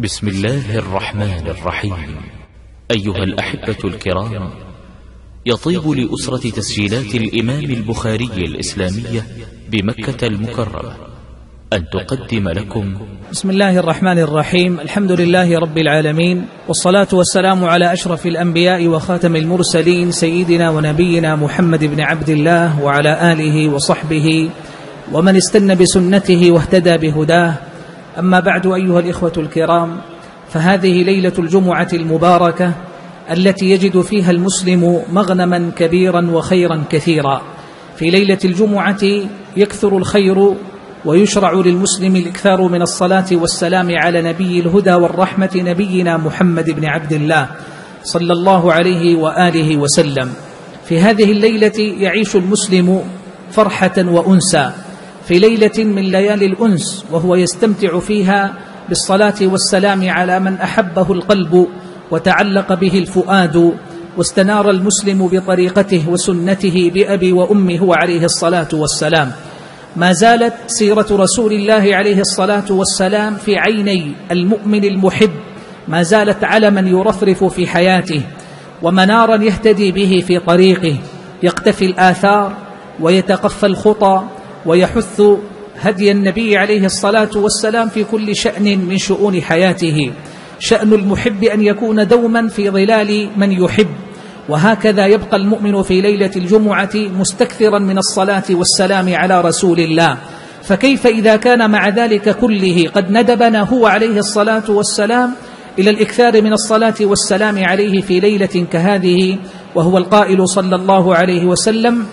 بسم الله الرحمن الرحيم. أيها الأحبة الكرام يطيب لأسرة تسجيلات الإمام البخاري الإسلامية بمكة المكرمة أن تقدم لكم بسم الله الرحمن الرحيم. الحمد لله رب العالمين والصلاة والسلام على أشرف الأنبياء وخاتم المرسلين سيدنا ونبينا محمد بن عبد الله وعلى آله وصحبه ومن استنى بسنته واهتدى بهداه أما بعد أيها الإخوة الكرام فهذه ليلة الجمعة المباركة التي يجد فيها المسلم مغنما كبيرا وخيرا كثيرا. في ليلة الجمعة يكثر الخير ويشرع للمسلم الإكثار من الصلاة والسلام على نبي الهدى والرحمة نبينا محمد بن عبد الله صلى الله عليه وآله وسلم. في هذه الليلة يعيش المسلم فرحة وأنسا في ليلة من ليالي الأنس وهو يستمتع فيها بالصلاة والسلام على من أحبه القلب وتعلق به الفؤاد واستنار المسلم بطريقته وسنته بأبي وأمه عليه الصلاة والسلام. ما زالت سيرة رسول الله عليه الصلاة والسلام في عيني المؤمن المحب ما زالت علما يرفرف في حياته ومنارا يهتدي به في طريقه يقتفي الآثار ويتقفى الخطى ويحث هدي النبي عليه الصلاة والسلام في كل شأن من شؤون حياته. شأن المحب أن يكون دوما في ظلال من يحب. وهكذا يبقى المؤمن في ليلة الجمعة مستكثرا من الصلاة والسلام على رسول الله. فكيف إذا كان مع ذلك كله قد ندبنا هو عليه الصلاة والسلام إلى الإكثار من الصلاة والسلام عليه في ليلة كهذه؟ وهو القائل صلى الله عليه وسلم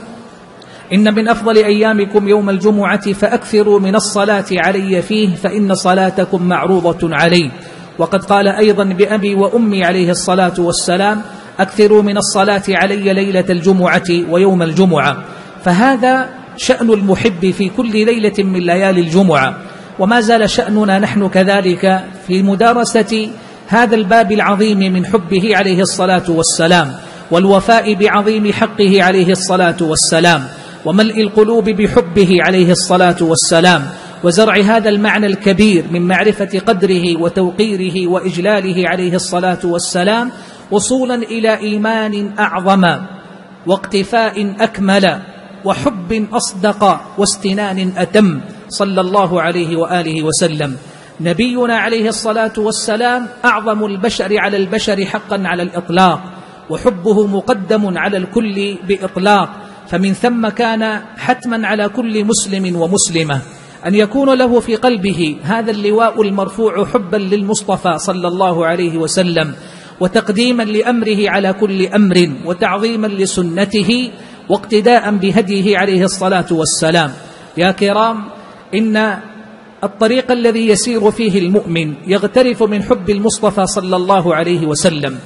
إن من أفضل أيامكم يوم الجمعة فأكثروا من الصلاة علي فيه فإن صلاتكم معروضة علي وقد قال أيضا بأبي وأمي عليه الصلاة والسلام أكثروا من الصلاة علي ليلة الجمعة ويوم الجمعة. فهذا شأن المحب في كل ليلة من ليالي الجمعة. وما زال شأننا نحن كذلك في مدارسة هذا الباب العظيم من حبه عليه الصلاة والسلام والوفاء بعظيم حقه عليه الصلاة والسلام. وملء القلوب بحبه عليه الصلاة والسلام وزرع هذا المعنى الكبير من معرفة قدره وتوقيره وإجلاله عليه الصلاة والسلام وصولا إلى إيمان أعظم واقتفاء أكمل وحب أصدق واستنان أتم صلى الله عليه وآله وسلم. نبينا عليه الصلاة والسلام أعظم البشر على البشر حقا على الإطلاق وحبه مقدم على الكل بإطلاق فمن ثم كان حتما على كل مسلم ومسلمة أن يكون له في قلبه هذا اللواء المرفوع حبا للمصطفى صلى الله عليه وسلم وتقديما لأمره على كل أمر وتعظيما لسنته واقتداء بهديه عليه الصلاة والسلام. يا كرام إن الطريق الذي يسير فيه المؤمن يغترف من حب المصطفى صلى الله عليه وسلم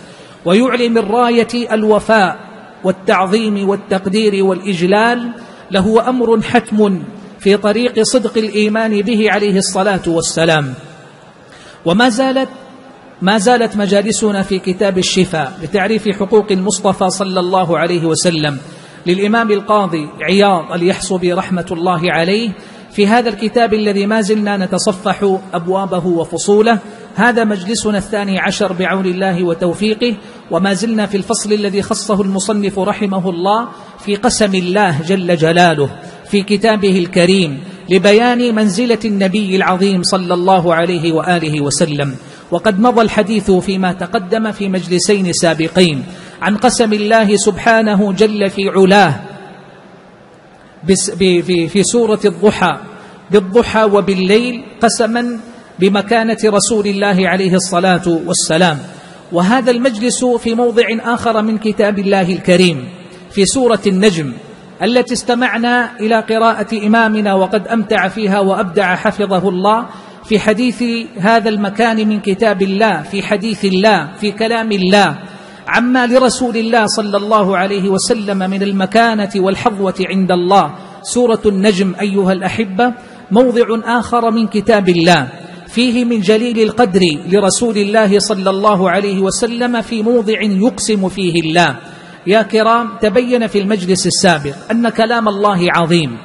ويعلي من راية الوفاء والتعظيم والتقدير والإجلال له أمر حتم في طريق صدق الإيمان به عليه الصلاة والسلام. وما زالت ما زالت مجالسنا في كتاب الشفاء بتعريف حقوق المصطفى صلى الله عليه وسلم للإمام القاضي عياض اليحصبي رحمة الله عليه في هذا الكتاب الذي ما زلنا نتصفح أبوابه وفصوله هذا مجلسنا الثاني عشر بعون الله وتوفيقه وما زلنا في الفصل الذي خصه المصنف رحمه الله في قسم الله جل جلاله في كتابه الكريم لبيان منزلة النبي العظيم صلى الله عليه وآله وسلم. وقد مضى الحديث فيما تقدم في مجلسين سابقين عن قسم الله سبحانه جل في علاه في سورة الضحى بالضحى وبالليل قسما بمكانة رسول الله عليه الصلاة والسلام. وهذا المجلس في موضع آخر من كتاب الله الكريم في سورة النجم التي استمعنا إلى قراءة إمامنا وقد أمتع فيها وأبدع حفظه الله في حديث هذا المكان من كتاب الله في حديث الله في كلام الله عما لرسول الله صلى الله عليه وسلم من المكانة والحظوة عند الله. سورة النجم أيها الأحبة موضع آخر من كتاب الله. فيه من جليل القدر لرسول الله صلى الله عليه وسلم في موضع يقسم فيه الله. يا كرام تبين في المجلس السابق أن كلام الله عظيم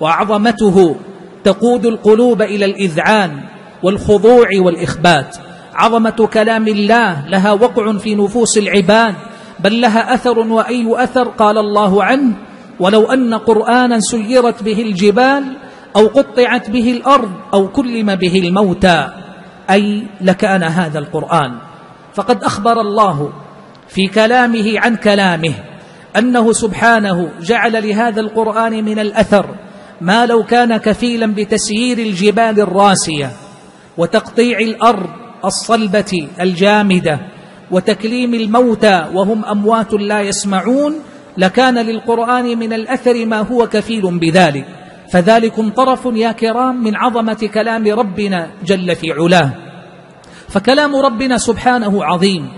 وعظمته تقود القلوب إلى الإذعان والخضوع والإخبات. عظمة كلام الله لها وقع في نفوس العباد بل لها أثر وأي أثر قال الله عنه؟ ولو أن قرآنا سيرت به الجبال أو قطعت به الأرض أو كلم به الموتى. أي لكان هذا القرآن. فقد أخبر الله في كلامه عن كلامه أنه سبحانه جعل لهذا القرآن من الأثر ما لو كان كفيلا بتسيير الجبال الراسية وتقطيع الأرض الصلبة الجامدة وتكليم الموتى وهم أموات لا يسمعون لكان للقرآن من الأثر ما هو كفيل بذلك. فذلكم طرف يا كرام من عظمة كلام ربنا جل في علاه. فكلام ربنا سبحانه عظيم.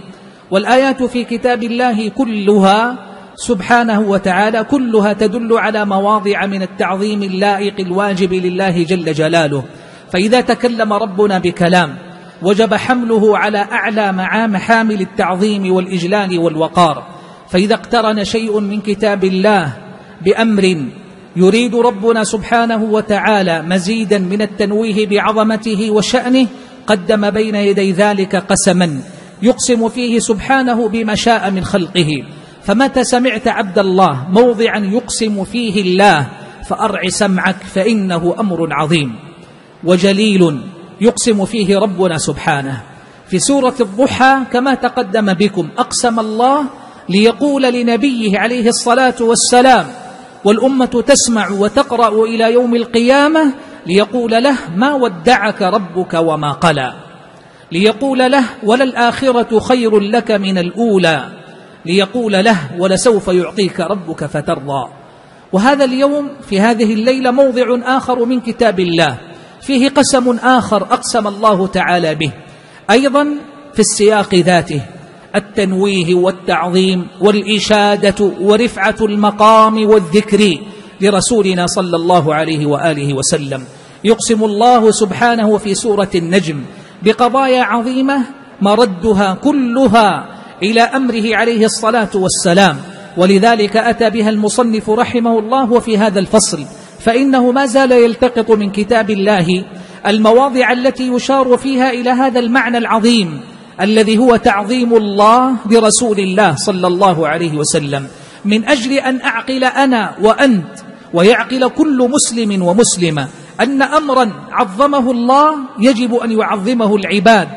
والآيات في كتاب الله كلها سبحانه وتعالى كلها تدل على مواضع من التعظيم اللائق الواجب لله جل جلاله. فإذا تكلم ربنا بكلام وجب حمله على أعلى محامل التعظيم والإجلال والوقار. فإذا اقترن شيء من كتاب الله بأمر يريد ربنا سبحانه وتعالى مزيدا من التنويه بعظمته وشأنه قدم بين يدي ذلك قسما يقسم فيه سبحانه بما شاء من خلقه. فمتى سمعت عبد الله موضعا يقسم فيه الله فأرع سمعك فإنه أمر عظيم. وجليل يقسم فيه ربنا سبحانه. في سورة الضحى كما تقدم بكم أقسم الله ليقول لنبيه عليه الصلاة والسلام والأمة تسمع وتقرأ إلى يوم القيامة ليقول له ما ودعك ربك وما قلى. ليقول له وللآخرة خير لك من الأولى. ليقول له ولسوف يعطيك ربك فترضى. وهذا اليوم في هذه الليلة موضع آخر من كتاب الله. فيه قسم آخر أقسم الله تعالى به. أيضا في السياق ذاته. التنويه والتعظيم والإشادة ورفعة المقام والذكر لرسولنا صلى الله عليه وآله وسلم. يقسم الله سبحانه في سورة النجم بقضايا عظيمة مردها كلها إلى أمره عليه الصلاة والسلام. ولذلك أتى بها المصنف رحمه الله وفي هذا الفصل. فإنه ما زال يلتقط من كتاب الله المواضع التي يشار فيها إلى هذا المعنى العظيم الذي هو تعظيم الله لرسول الله صلى الله عليه وسلم. من أجل أن أعقل أنا وأنت ويعقل كل مسلم ومسلمة أن أمرا عظمه الله يجب أن يعظمه العباد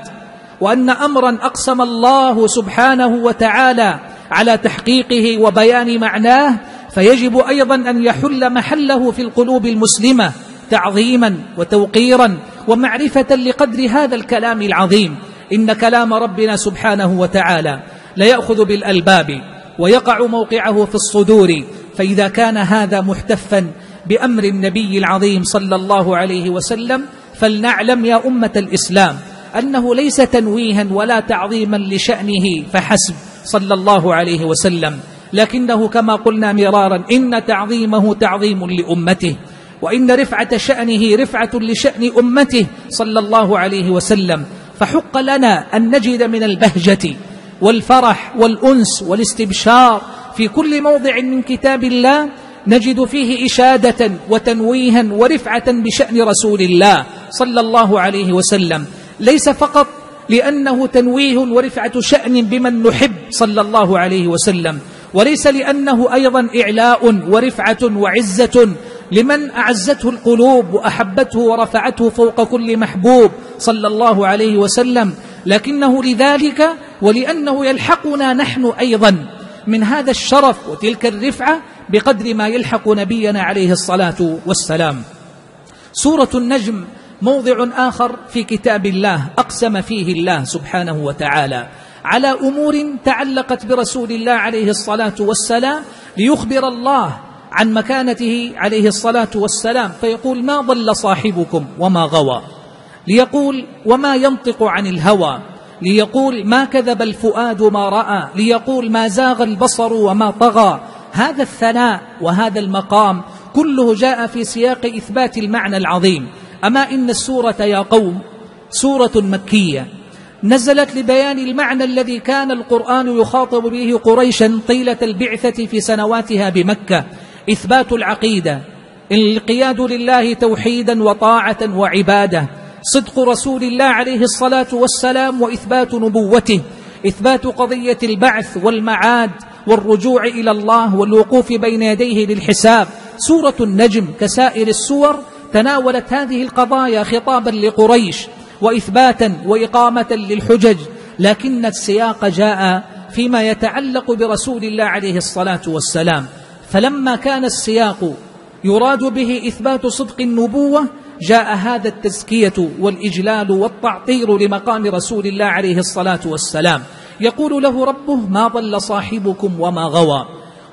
وأن أمرا أقسم الله سبحانه وتعالى على تحقيقه وبيان معناه فيجب أيضا أن يحل محله في القلوب المسلمة تعظيما وتوقيرا ومعرفة لقدر هذا الكلام العظيم. إن كلام ربنا سبحانه وتعالى ليأخذ بالألباب ويقع موقعه في الصدور فإذا كان هذا محتفا بأمر النبي العظيم صلى الله عليه وسلم فلنعلم يا أمة الإسلام أنه ليس تنويها ولا تعظيما لشأنه فحسب صلى الله عليه وسلم لكنه كما قلنا مرارا إن تعظيمه تعظيم لأمته وإن رفعة شأنه رفعة لشأن أمته صلى الله عليه وسلم فحق لنا أن نجد من البهجة والفرح والأنس والاستبشار في كل موضع من كتاب الله نجد فيه إشادة وتنويها ورفعة بشأن رسول الله صلى الله عليه وسلم. ليس فقط لأنه تنويه ورفعة شأن بمن نحب صلى الله عليه وسلم وليس لأنه أيضا إعلاء ورفعة وعزة لمن أعزته القلوب وأحبته ورفعته فوق كل محبوب صلى الله عليه وسلم لكنه لذلك ولأنه يلحقنا نحن أيضا من هذا الشرف وتلك الرفعة بقدر ما يلحق نبينا عليه الصلاة والسلام. سورة النجم موضع آخر في كتاب الله أقسم فيه الله سبحانه وتعالى على أمور تعلقت برسول الله عليه الصلاة والسلام ليخبر الله عن مكانته عليه الصلاة والسلام فيقول ما ضل صاحبكم وما غوى؟ ليقول وما ينطق عن الهوى؟ ليقول ما كذب الفؤاد ما رأى؟ ليقول ما زاغ البصر وما طغى؟ هذا الثناء وهذا المقام كله جاء في سياق إثبات المعنى العظيم. أما إن السورة يا قوم سورة مكية نزلت لبيان المعنى الذي كان القرآن يخاطب به قريشا طيلة البعثة في سنواتها بمكة. إثبات العقيدة. القياد لله توحيدا وطاعة وعبادة. صدق رسول الله عليه الصلاة والسلام وإثبات نبوته. إثبات قضية البعث والمعاد والرجوع إلى الله والوقوف بين يديه للحساب. سورة النجم كسائر السور تناولت هذه القضايا خطابا لقريش وإثباتا وإقامة للحجج. لكن السياق جاء فيما يتعلق برسول الله عليه الصلاة والسلام. فلما كان السياق يراد به إثبات صدق النبوة جاء هذا التزكية والإجلال والتعطير لمقام رسول الله عليه الصلاة والسلام. يقول له ربه ما ضل صاحبكم وما غوى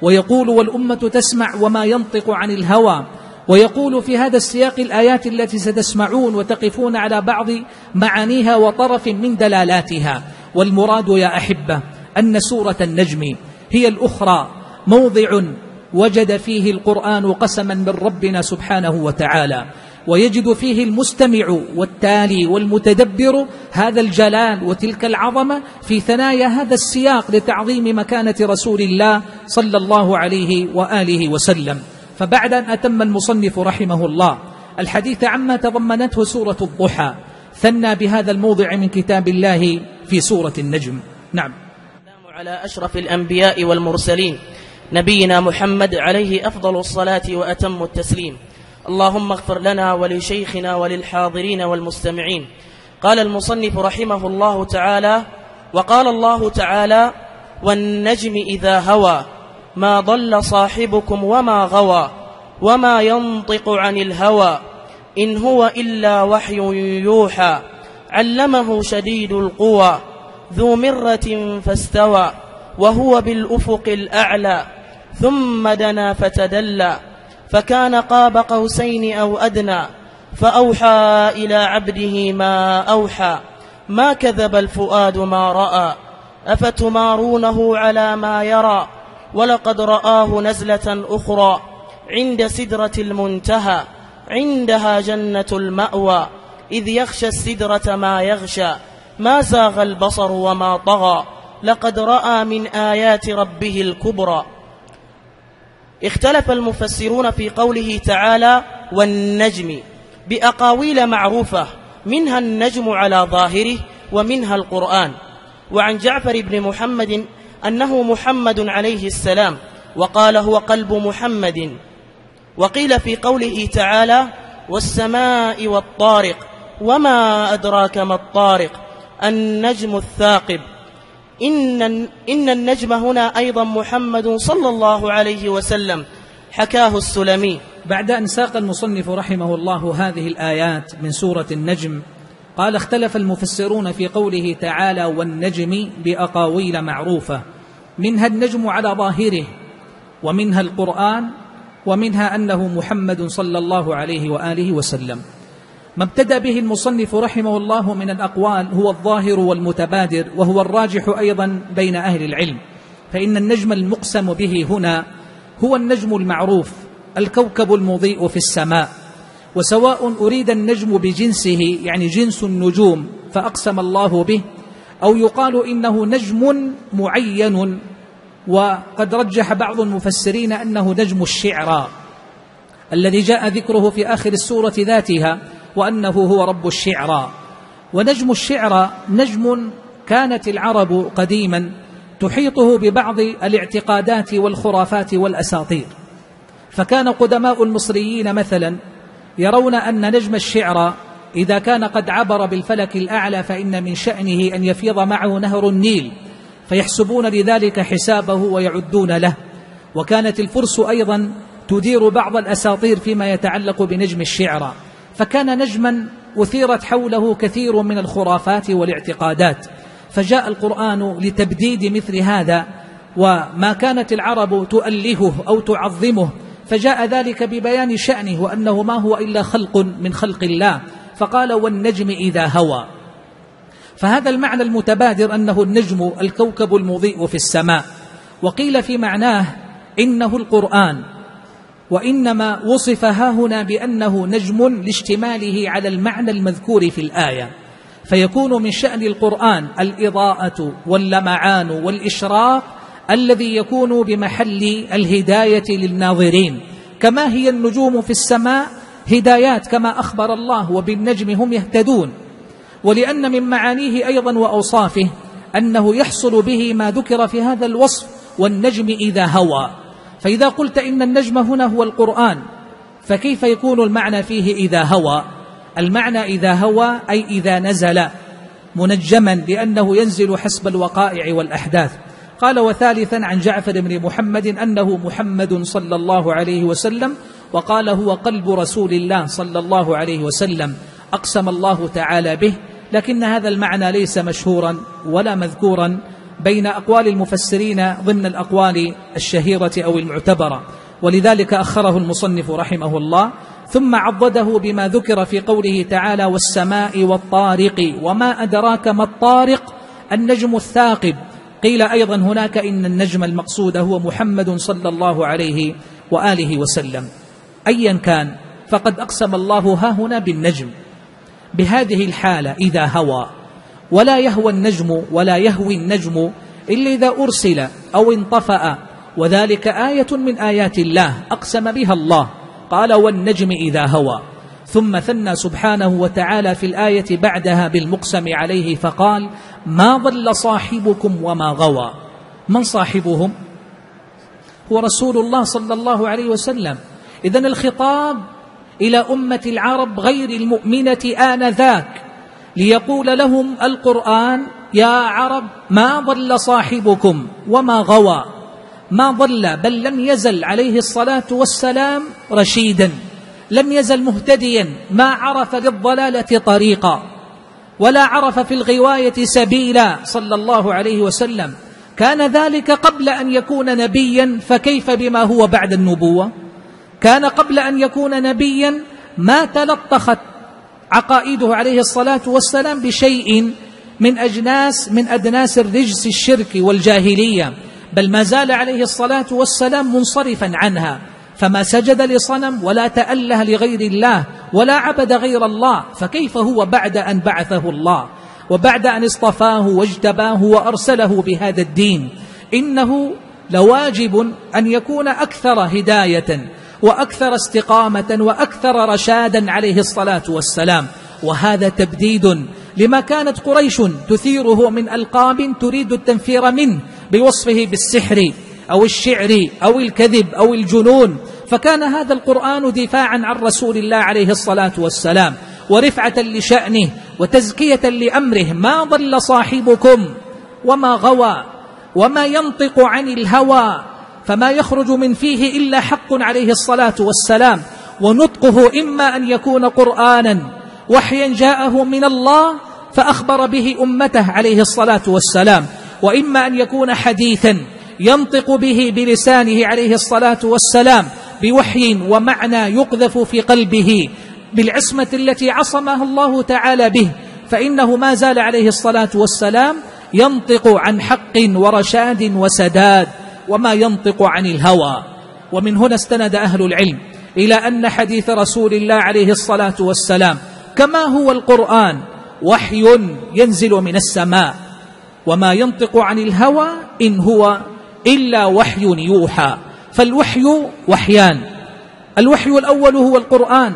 ويقول والأمة تسمع وما ينطق عن الهوى ويقول في هذا السياق الآيات التي ستسمعون وتقفون على بعض معانيها وطرف من دلالاتها والمراد يا أحبة أن سورة النجم هي الأخرى موضع وجد فيه القرآن قسما من ربنا سبحانه وتعالى ويجد فيه المستمع والتالي والمتدبر هذا الجلال وتلك العظمة في ثنايا هذا السياق لتعظيم مكانة رسول الله صلى الله عليه وآله وسلم. فبعد أن أتم المصنف رحمه الله الحديث عما تضمنته سورة الضحى. ثنى بهذا الموضع من كتاب الله في سورة النجم. نعم. على أشرف الأنبياء والمرسلين. نبينا محمد عليه أفضل الصلاة وأتم التسليم. اللهم اغفر لنا ولشيخنا وللحاضرين والمستمعين. قال المصنف رحمه الله تعالى وقال الله تعالى والنجم إذا هوى ما ضل صاحبكم وما غوى وما ينطق عن الهوى إن هو إلا وحي يوحى علمه شديد القوى ذو مرة فاستوى وهو بالأفق الأعلى ثم دنا فتدلى فكان قاب قوسين أو أدنى فأوحى إلى عبده ما أوحى ما كذب الفؤاد ما رأى أفتمارونه على ما يرى ولقد رآه نزلة أخرى عند سدرة المنتهى عندها جنة المأوى إذ يخشى السدرة ما يغشى ما زاغ البصر وما طغى. لقد رأى من آيات ربه الكبرى. اختلف المفسرون في قوله تعالى والنجم بأقاويل معروفة منها النجم على ظاهره ومنها القرآن. وعن جعفر بن محمد أنه محمد عليه السلام وقال هو قلب محمد. وقيل في قوله تعالى والسماء والطارق وما أدراك ما الطارق النجم الثاقب. إن, إن النجم هنا أيضا محمد صلى الله عليه وسلم حكاه السلمي. بعد أن ساق المصنف رحمه الله هذه الآيات من سورة النجم قال اختلف المفسرون في قوله تعالى والنجم بأقاويل معروفة منها النجم على ظاهره ومنها القرآن ومنها أنه محمد صلى الله عليه وآله وسلم. ما ابتدى به المصنف رحمه الله من الأقوال هو الظاهر والمتبادر وهو الراجح أيضا بين أهل العلم. فإن النجم المقسم به هنا هو النجم المعروف الكوكب المضيء في السماء. وسواء أريد النجم بجنسه يعني جنس النجوم فأقسم الله به أو يقال إنه نجم معين. وقد رجح بعض المفسرين أنه نجم الشعرى الذي جاء ذكره في آخر السورة ذاتها. وأنه هو رب الشعرى ونجم الشعرى نجم كانت العرب قديما تحيطه ببعض الاعتقادات والخرافات والأساطير. فكان قدماء المصريين مثلا يرون أن نجم الشعرى إذا كان قد عبر بالفلك الأعلى فإن من شأنه أن يفيض معه نهر النيل فيحسبون لذلك حسابه ويعدون له. وكانت الفرس أيضا تدير بعض الأساطير فيما يتعلق بنجم الشعرى فكان نجما أثيرت حوله كثير من الخرافات والاعتقادات. فجاء القرآن لتبديد مثل هذا وما كانت العرب تؤلهه أو تعظمه. فجاء ذلك ببيان شأنه وأنه ما هو إلا خلق من خلق الله. فقال والنجم إذا هوى. فهذا المعنى المتبادر أنه النجم الكوكب المضيء في السماء. وقيل في معناه إنه القرآن. وإنما وصف هاهنا بأنه نجم لاشتماله على المعنى المذكور في الآية. فيكون من شأن القرآن الإضاءة واللمعان والإشراق الذي يكون بمحل الهداية للناظرين. كما هي النجوم في السماء هدايات كما أخبر الله وبالنجم هم يهتدون. ولأن من معانيه أيضا وأوصافه أنه يحصل به ما ذكر في هذا الوصف والنجم إذا هوى. فإذا قلت إن النجم هنا هو القرآن فكيف يكون المعنى فيه إذا هوى؟ المعنى إذا هوى أي إذا نزل منجما لأنه ينزل حسب الوقائع والأحداث. قال وثالثا عن جعفر بن محمد أنه محمد صلى الله عليه وسلم وقال هو قلب رسول الله صلى الله عليه وسلم أقسم الله تعالى به لكن هذا المعنى ليس مشهورا ولا مذكورا. بين أقوال المفسرين ضمن الأقوال الشهيرة أو المعتبرة. ولذلك أخره المصنف رحمه الله ثم عضده بما ذكر في قوله تعالى والسماء والطارق وما أدراك ما الطارق النجم الثاقب قيل أيضا هناك إن النجم المقصود هو محمد صلى الله عليه وآله وسلم أيا كان فقد أقسم الله ها هنا بالنجم. بهذه الحالة إذا هوى ولا يهوى النجم ولا يهوي النجم إلا إذا أرسل أو انطفأ. وذلك آية من آيات الله أقسم بها الله. قال والنجم إذا هوى. ثم ثنى سبحانه وتعالى في الآية بعدها بالمقسم عليه فقال ما ضل صاحبكم وما غوى. من صاحبهم؟ هو رسول الله صلى الله عليه وسلم. إذا الخطاب إلى أمة العرب غير المؤمنة آنذاك. ليقول لهم القرآن يا عرب ما ضل صاحبكم وما غوى ما ضل بل لم يزل عليه الصلاة والسلام رشيدا لم يزل مهتديا ما عرف للضلالة طريقا ولا عرف في الغواية سبيلا صلى الله عليه وسلم. كان ذلك قبل أن يكون نبيا فكيف بما هو بعد النبوة؟ كان قبل أن يكون نبيا ما تلطخت عقائده عليه الصلاة والسلام بشيء من أجناس من أدناس الرجس الشرك والجاهلية بل ما زال عليه الصلاة والسلام منصرفا عنها. فما سجد لصنم ولا تأله لغير الله ولا عبد غير الله فكيف هو بعد أن بعثه الله؟ وبعد أن اصطفاه واجتباه وأرسله بهذا الدين إنه لواجب أن يكون أكثر هداية. وأكثر استقامة وأكثر رشادا عليه الصلاة والسلام. وهذا تبديد لما كانت قريش تثيره من ألقاب تريد التنفير منه بوصفه بالسحر أو الشعر أو الكذب أو الجنون. فكان هذا القرآن دفاعا عن رسول الله عليه الصلاة والسلام ورفعة لشأنه وتزكية لأمره. ما ضل صاحبكم وما غوى وما ينطق عن الهوى فما يخرج من فيه إلا حق عليه الصلاة والسلام ونطقه إما أن يكون قرآنا وحيا جاءه من الله فأخبر به أمته عليه الصلاة والسلام وإما أن يكون حديثا ينطق به بلسانه عليه الصلاة والسلام بوحي ومعنى يقذف في قلبه بالعصمة التي عصمها الله تعالى به فإنه ما زال عليه الصلاة والسلام ينطق عن حق ورشاد وسداد. وما ينطق عن الهوى. ومن هنا استند أهل العلم إلى أن حديث رسول الله عليه الصلاة والسلام كما هو القرآن وحي ينزل من السماء. وما ينطق عن الهوى إن هو إلا وحي يوحى. فالوحي وحيان. الوحي الأول هو القرآن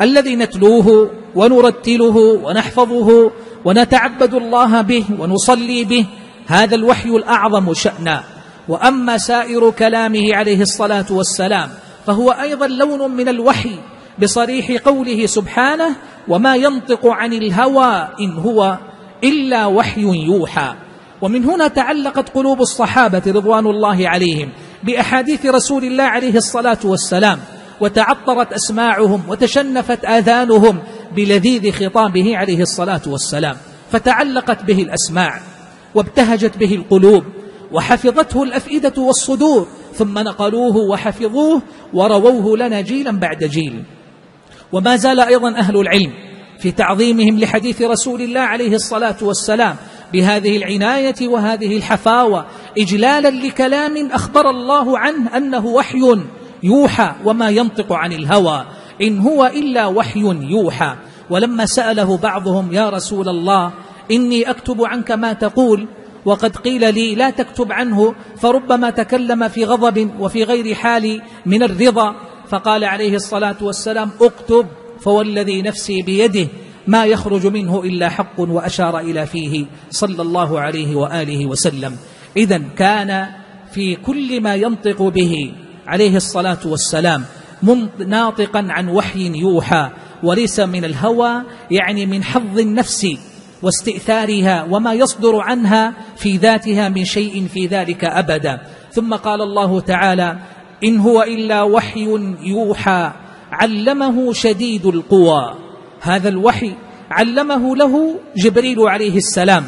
الذي نتلوه ونرتله ونحفظه ونتعبد الله به ونصلي به. هذا الوحي الأعظم شأنا. وأما سائر كلامه عليه الصلاة والسلام فهو أيضا لون من الوحي بصريح قوله سبحانه وما ينطق عن الهوى إن هو إلا وحي يوحى ومن هنا تعلقت قلوب الصحابة رضوان الله عليهم بأحاديث رسول الله عليه الصلاة والسلام وتعطرت أسماعهم وتشنفت آذانهم بلذيذ خطابه عليه الصلاة والسلام فتعلقت به الأسماع وابتهجت به القلوب وحفظته الأفئدة والصدور ثم نقلوه وحفظوه ورووه لنا جيلا بعد جيل. وما زال أيضا أهل العلم في تعظيمهم لحديث رسول الله عليه الصلاة والسلام بهذه العناية وهذه الحفاوة إجلالا لكلام أخبر الله عنه أنه وحي يوحى وما ينطق عن الهوى. إن هو إلا وحي يوحى. ولما سأله بعضهم يا رسول الله إني أكتب عنك ما تقول وقد قيل لي لا تكتب عنه فربما تكلم في غضب وفي غير حال من الرضا. فقال عليه الصلاة والسلام اكتب فوالذي نفسي بيده ما يخرج منه إلا حق وأشار إلى فيه صلى الله عليه وآله وسلم. إذا كان في كل ما ينطق به عليه الصلاة والسلام ناطقا عن وحي يوحى وليس من الهوى يعني من حظ النفس. واستئثارها وما يصدر عنها في ذاتها من شيء في ذلك أبدا. ثم قال الله تعالى إن هو إلا وحي يوحى علمه شديد القوى. هذا الوحي علمه له جبريل عليه السلام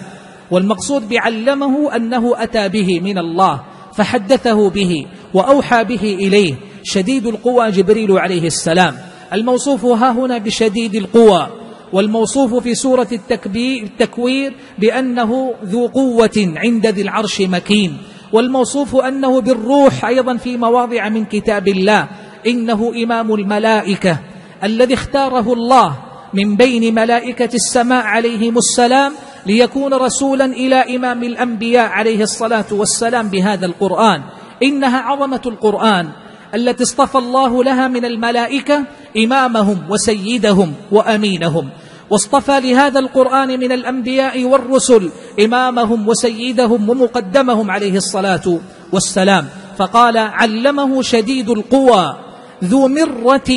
والمقصود بعلمه أنه أتى به من الله فحدثه به وأوحى به إليه شديد القوى جبريل عليه السلام. الموصوف ها هنا بشديد القوى. والموصوف في سورة التكوير بأنه ذو قوة عند ذي العرش مكين. والموصوف أنه بالروح أيضا في مواضع من كتاب الله. إنه إمام الملائكة الذي اختاره الله من بين ملائكة السماء عليهم السلام ليكون رسولا إلى إمام الأنبياء عليه الصلاة والسلام بهذا القرآن. إنها عظمة القرآن التي اصطفى الله لها من الملائكة إمامهم وسيدهم وأمينهم. واصطفى لهذا القرآن من الأنبياء والرسل إمامهم وسيدهم ومقدمهم عليه الصلاة والسلام. فقال علمه شديد القوى ذو مرة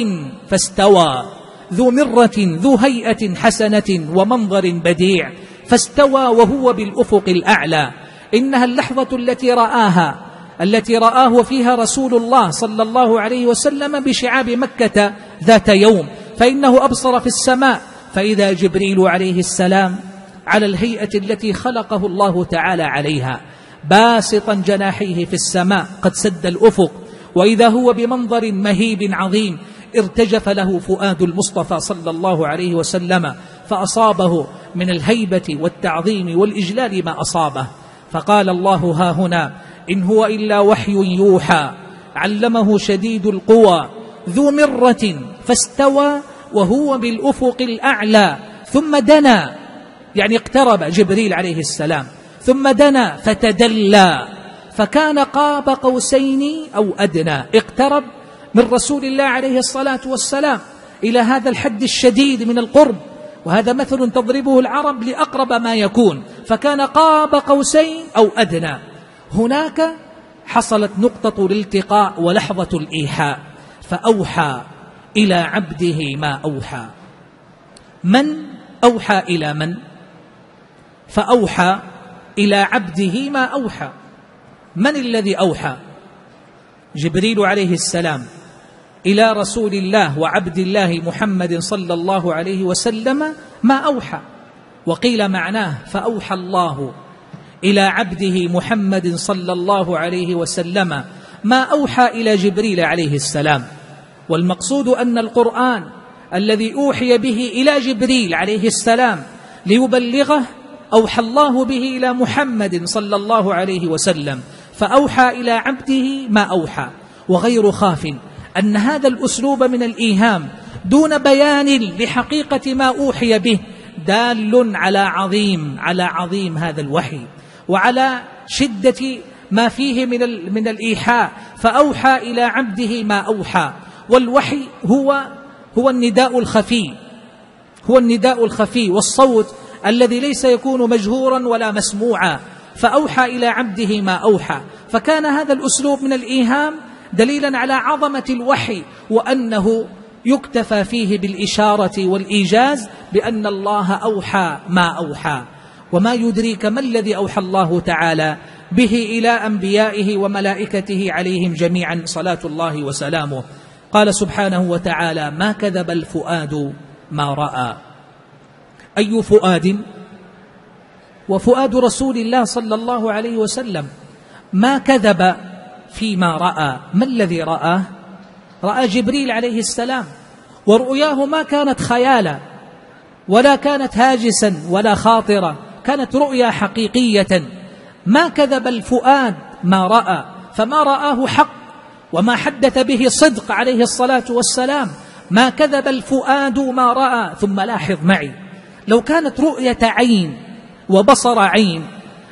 فاستوى ذو مرة ذو هيئة حسنة ومنظر بديع فاستوى وهو بالأفق الأعلى. إنها اللحظة التي رآها التي رآه فيها رسول الله صلى الله عليه وسلم بشعاب مكة ذات يوم فإنه أبصر في السماء فإذا جبريل عليه السلام على الهيئة التي خلقه الله تعالى عليها باسطا جناحيه في السماء قد سد الأفق. وإذا هو بمنظر مهيب عظيم ارتجف له فؤاد المصطفى صلى الله عليه وسلم فأصابه من الهيبة والتعظيم والإجلال ما أصابه. فقال الله ها هنا إن هو إلا وحي يوحى علمه شديد القوى ذو مرة فاستوى وهو بالأفق الأعلى ثم دنا يعني اقترب جبريل عليه السلام ثم دنا فتدلى فكان قاب قوسين أو أدنى اقترب من رسول الله عليه الصلاة والسلام إلى هذا الحد الشديد من القرب وهذا مثل تضربه العرب لأقرب ما يكون فكان قاب قوسين أو أدنى. هناك حصلت نقطة الالتقاء ولحظة الإيحاء فأوحى إلى عبده ما أوحى. من أوحى إلى من؟ فأوحى إلى عبده ما أوحى. من الذي أوحى؟ جبريل عليه السلام إلى رسول الله وعبد الله محمد صلى الله عليه وسلم ما أوحى. وقيل معناه فأوحى الله إلى عبده محمد صلى الله عليه وسلم ما أوحى إلى جبريل عليه السلام. والمقصود أن القرآن الذي أوحي به إلى جبريل عليه السلام ليبلغه أوحى الله به إلى محمد صلى الله عليه وسلم فأوحى إلى عبده ما أوحى وغير خاف أن هذا الأسلوب من الإيهام دون بيان لحقيقة ما أوحي به دال على عظيم على عظيم هذا الوحي وعلى شدة ما فيه من من الإيحاء فأوحى إلى عبده ما أوحى. والوحي هو هو النداء الخفي هو النداء الخفي والصوت الذي ليس يكون مجهورا ولا مسموعا فأوحى إلى عبده ما أوحى. فكان هذا الأسلوب من الإيهام دليلا على عظمة الوحي وأنه يكتفى فيه بالإشارة والإيجاز بأن الله أوحى ما أوحى. وما يدريك ما الذي أوحى الله تعالى به إلى أنبيائه وملائكته عليهم جميعا صلاة الله وسلامه. قال سبحانه وتعالى ما كذب الفؤاد ما رأى. أي فؤاد؟ وفؤاد رسول الله صلى الله عليه وسلم. ما كذب فيما رأى. ما الذي رآه رأى جبريل عليه السلام. ورؤياه ما كانت خيالا ولا كانت هاجسا ولا خاطرة كانت رؤيا حقيقية. ما كذب الفؤاد ما رأى. فما رآه حق وما حدث به صدق عليه الصلاة والسلام. ما كذب الفؤاد ما رأى ثم لاحظ معي. لو كانت رؤية عين وبصر عين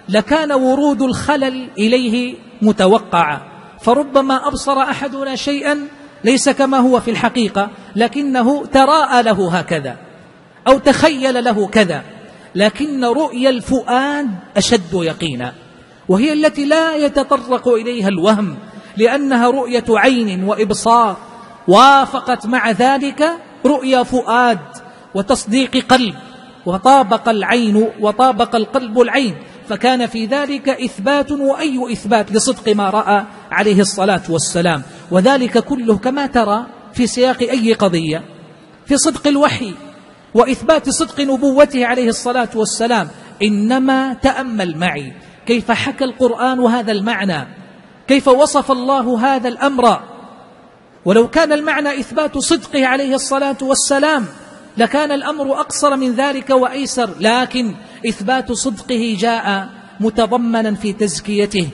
لكان ورود الخلل إليه متوقعا فربما أبصر أحدنا شيئا ليس كما هو في الحقيقة لكنه تراءى له هكذا أو تخيل له كذا. لكن رؤيا الفؤاد أشد يقينا وهي التي لا يتطرق إليها الوهم. لأنها رؤية عين وإبصار. وافقت مع ذلك رؤيا فؤاد وتصديق قلب. وطابق العين وطابق القلب العين. فكان في ذلك إثبات وأي إثبات لصدق ما رأى عليه الصلاة والسلام. وذلك كله كما ترى في سياق أي قضية. في صدق الوحي وإثبات صدق نبوته عليه الصلاة والسلام. إنما تأمل معي. كيف حكى القرآن هذا المعنى؟ كيف وصف الله هذا الأمر؟ ولو كان المعنى إثبات صدقه عليه الصلاة والسلام لكان الأمر أقصر من ذلك وأيسر لكن إثبات صدقه جاء متضمنا في تزكيته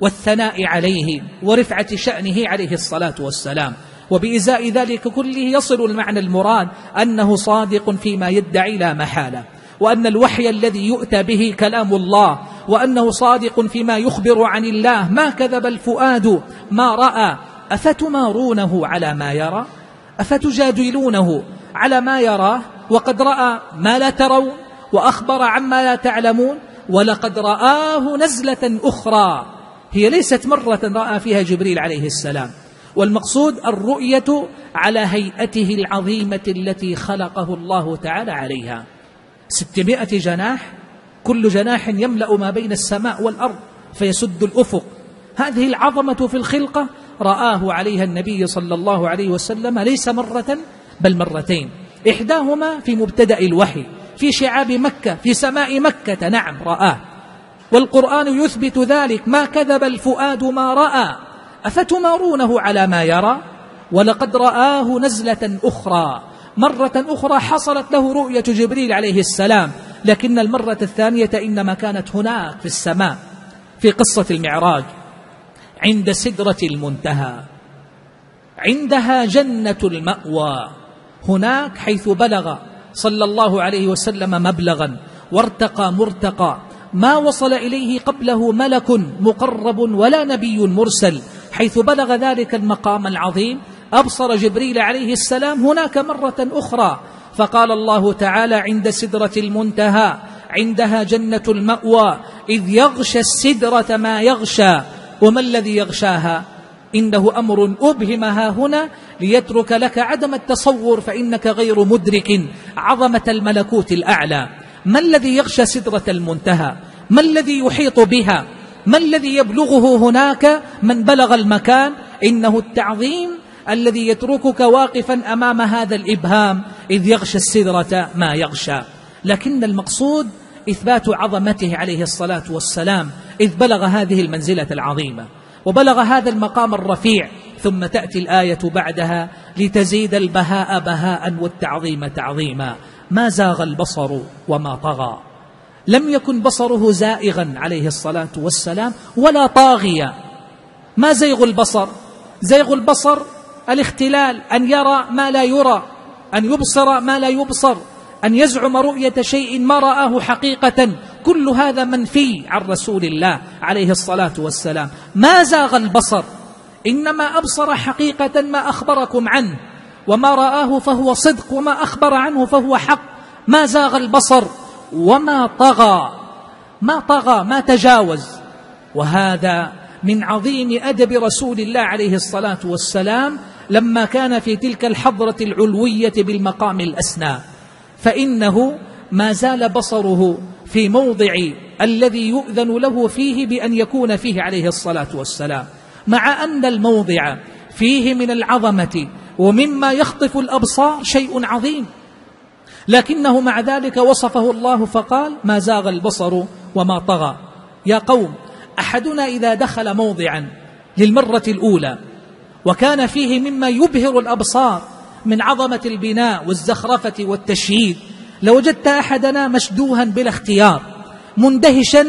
والثناء عليه ورفعة شأنه عليه الصلاة والسلام. وبإزاء ذلك كله يصل المعنى المراد أنه صادق فيما يدعي لا محالة وأن الوحي الذي يؤتى به كلام الله وأنه صادق فيما يخبر عن الله. ما كذب الفؤاد ما رأى. أفتمارونه على ما يرى؟ أفتجادلونه على ما يراه وقد رأى ما لا ترون وأخبر عما لا تعلمون؟ ولقد رآه نزلة أخرى. هي ليست مرة رأى فيها جبريل عليه السلام. والمقصود الرؤية على هيئته العظيمة التي خلقه الله تعالى عليها. ستمائة جناح كل جناح يملأ ما بين السماء والأرض فيسد الأفق. هذه العظمة في الخلقة رآه عليها النبي صلى الله عليه وسلم ليس مرة بل مرتين. إحداهما في مبتدأ الوحي في شعاب مكة في سماء مكة. نعم رآه. والقرآن يثبت ذلك. ما كذب الفؤاد ما رأى. أفتمارونه على ما يرى؟ ولقد رآه نزلة أخرى. مرة أخرى حصلت له رؤية جبريل عليه السلام لكن المرة الثانية إنما كانت هناك في السماء في قصة المعراج عند سدرة المنتهى. عندها جنة المأوى. هناك حيث بلغ صلى الله عليه وسلم مبلغا وارتقى مرتقى. ما وصل إليه قبله ملك مقرب ولا نبي مرسل حيث بلغ ذلك المقام العظيم أبصر جبريل عليه السلام هناك مرة أخرى فقال الله تعالى عند سدرة المنتهى عندها جنة المأوى إذ يغشى السدرة ما يغشى وما الذي يغشاها؟ إنه أمر أبهمها هنا ليترك لك عدم التصور فإنك غير مدرك عظمة الملكوت الأعلى. ما الذي يغشى سدرة المنتهى؟ ما الذي يحيط بها؟ ما الذي يبلغه هناك من بلغ المكان؟ إنه التعظيم الذي يتركك واقفا أمام هذا الإبهام إذ يغشى السدرة ما يغشى. لكن المقصود إثبات عظمته عليه الصلاة والسلام إذ بلغ هذه المنزلة العظيمة. وبلغ هذا المقام الرفيع ثم تأتي الآية بعدها لتزيد البهاء بهاء والتعظيم تعظيما. ما زاغ البصر وما طغى. لم يكن بصره زائغا عليه الصلاة والسلام ولا طاغيا. ما زيغ البصر؟ زيغ البصر الاختلال أن يرى ما لا يرى أن يبصر ما لا يبصر أن يزعم رؤية شيء ما رآه حقيقة. كل هذا منفي عن رسول الله عليه الصلاة والسلام. ما زاغ البصر إنما أبصر حقيقة ما أخبركم عنه وما رآه فهو صدق وما أخبر عنه فهو حق. ما زاغ البصر وما طغى ما طغى ما تجاوز. وهذا من عظيم أدب رسول الله عليه الصلاة والسلام لما كان في تلك الحضرة العلوية بالمقام الأسنى فإنه ما زال بصره في موضع الذي يؤذن له فيه بأن يكون فيه عليه الصلاة والسلام مع أن الموضع فيه من العظمة ومما يخطف الأبصار شيء عظيم. لكنه مع ذلك وصفه الله فقال ما زاغ البصر وما طغى يا قوم أحدنا إذا دخل موضعا للمرة الأولى وكان فيه مما يبهر الأبصار من عظمة البناء والزخرفة والتشييد. لوجدت أحدنا مشدوها بلا اختيار مندهشا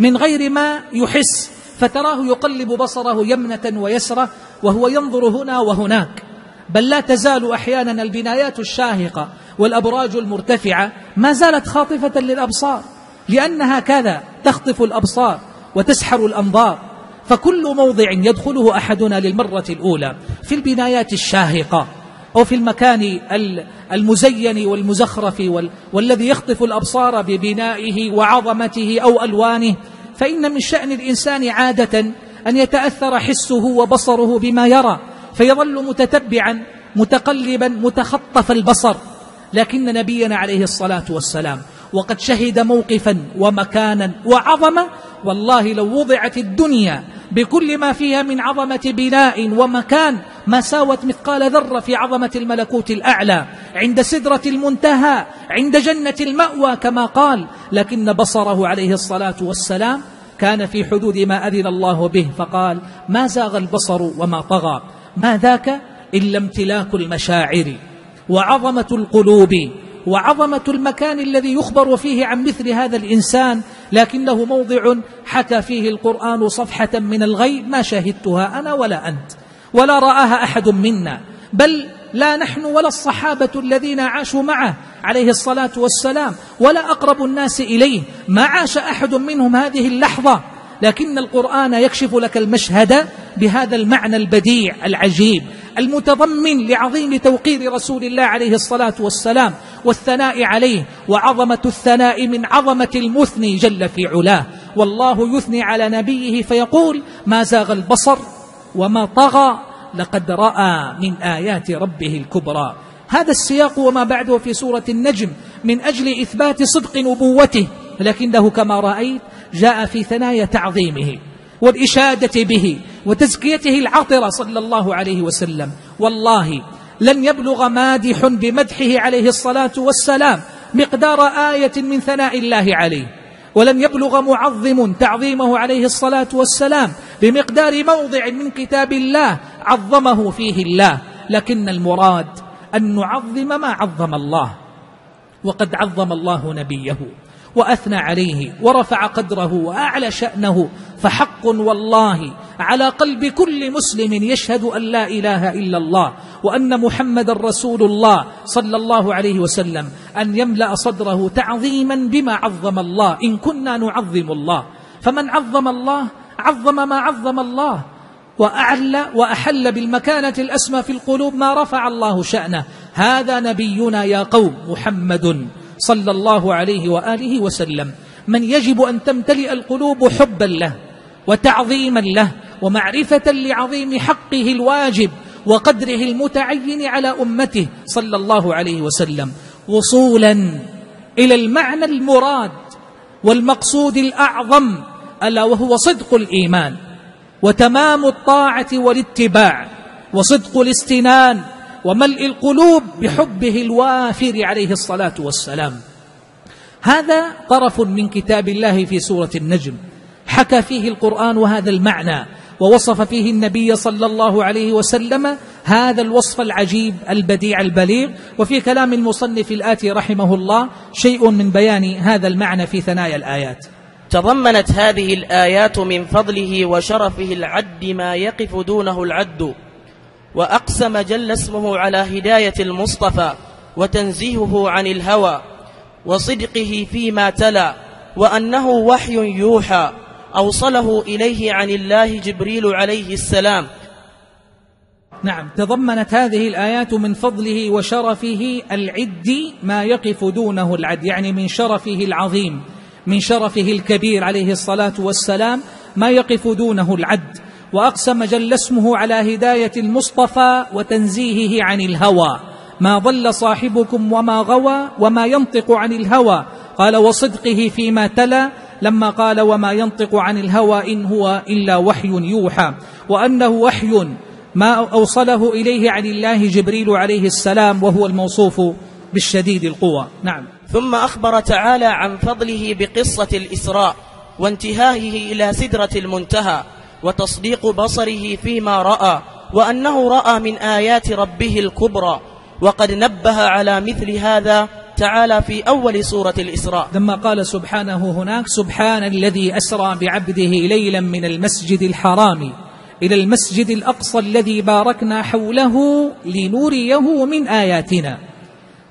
من غير ما يحس فتراه يقلب بصره يمنة ويسرة وهو ينظر هنا وهناك. بل لا تزال أحيانا البنايات الشاهقة والأبراج المرتفعة ما زالت خاطفة للأبصار لأنها كذا تخطف الأبصار وتسحر الأنظار. فكل موضع يدخله أحدنا للمرة الأولى في البنايات الشاهقة أو في المكان المزين والمزخرف والذي يخطف الأبصار ببنائه وعظمته أو ألوانه فإن من شأن الإنسان عادة أن يتأثر حسه وبصره بما يرى فيظل متتبعا متقلبا متخطف البصر لكن نبينا عليه الصلاة والسلام وقد شهد موقفا ومكانا وعظمة والله لو وضعت الدنيا بكل ما فيها من عظمة بناء ومكان ما ساوت مثقال ذرة في عظمة الملكوت الأعلى. عند سدرة المنتهى عند جنة المأوى كما قال لكن بصره عليه الصلاة والسلام كان في حدود ما أذن الله به فقال ما زاغ البصر وما طغى ما ذاك إلا امتلاك المشاعر وعظمة القلوب وعظمة المكان الذي يخبر فيه عن مثل هذا الإنسان لكنه موضع حكى فيه القرآن صفحة من الغيب ما شهدتها أنا ولا أنت ولا رآها أحد منا بل لا نحن ولا الصحابة الذين عاشوا معه عليه الصلاة والسلام ولا أقرب الناس إليه ما عاش أحد منهم هذه اللحظة لكن القرآن يكشف لك المشهد بهذا المعنى البديع العجيب المتضمن لعظيم توقير رسول الله عليه الصلاة والسلام والثناء عليه وعظمة الثناء من عظمة المثني جل في علاه. والله يثني على نبيه فيقول ما زاغ البصر وما طغى لقد رأى من آيات ربه الكبرى. هذا السياق وما بعده في سورة النجم من أجل إثبات صدق نبوته لكنه كما رأيت جاء في ثنايا تعظيمه والإشادة به وتزكيته العطرة صلى الله عليه وسلم. والله لن يبلغ مادح بمدحه عليه الصلاة والسلام مقدار آية من ثناء الله عليه. ولن يبلغ معظم تعظيمه عليه الصلاة والسلام بمقدار موضع من كتاب الله عظمه فيه الله. لكن المراد أن نعظم ما عظم الله. وقد عظم الله نبيه. وأثنى عليه ورفع قدره وأعلى شأنه فحق والله على قلب كل مسلم يشهد أن لا إله إلا الله وأن محمد رسول الله صلى الله عليه وسلم أن يملأ صدره تعظيما بما عظم الله إن كنا نعظم الله. فمن عظم الله عظم ما عظم الله. وأعلى وأحل بالمكانة الأسمى في القلوب ما رفع الله شأنه. هذا نبينا يا قوم محمد. صلى الله عليه وآله وسلم. من يجب أن تمتلئ القلوب حبا له وتعظيما له ومعرفة لعظيم حقه الواجب وقدره المتعين على أمته صلى الله عليه وسلم. وصولا إلى المعنى المراد والمقصود الأعظم ألا وهو صدق الإيمان وتمام الطاعة والاتباع وصدق الاستنان وملء القلوب بحبه الوافر عليه الصلاة والسلام. هذا طرف من كتاب الله في سورة النجم. حكى فيه القرآن هذا المعنى ووصف فيه النبي صلى الله عليه وسلم هذا الوصف العجيب البديع البليغ. وفي كلام المصنف الآتي رحمه الله شيء من بيان هذا المعنى في ثنايا الآيات. تضمنت هذه الآيات من فضله وشرفه العد ما يقف دونه العد. وأقسم جل اسمه على هداية المصطفى وتنزيهه عن الهوى وصدقه فيما تلا وأنه وحي يوحى أوصله إليه عن الله جبريل عليه السلام. نعم تضمنت هذه الآيات من فضله وشرفه العد ما يقف دونه العد يعني من شرفه العظيم من شرفه الكبير عليه الصلاة والسلام ما يقف دونه العد. وأقسم جل اسمه على هداية المصطفى وتنزيهه عن الهوى. ما ضل صاحبكم وما غوى وما ينطق عن الهوى. قال وصدقه فيما تلا. لما قال وما ينطق عن الهوى إن هو إلا وحي يوحى. وأنه وحي ما أوصله إليه عن الله جبريل عليه السلام وهو الموصوف بالشديد القوى. نعم. ثم أخبر تعالى عن فضله بقصة الإسراء وانتهائه إلى سدرة المنتهى. وتصديق بصره فيما رأى وأنه رأى من آيات ربه الكبرى. وقد نبه على مثل هذا تعالى في أول سورة الإسراء. لما قال سبحانه هناك سبحان الذي أسرى بعبده ليلا من المسجد الحرام إلى المسجد الأقصى الذي باركنا حوله لنريه من آياتنا.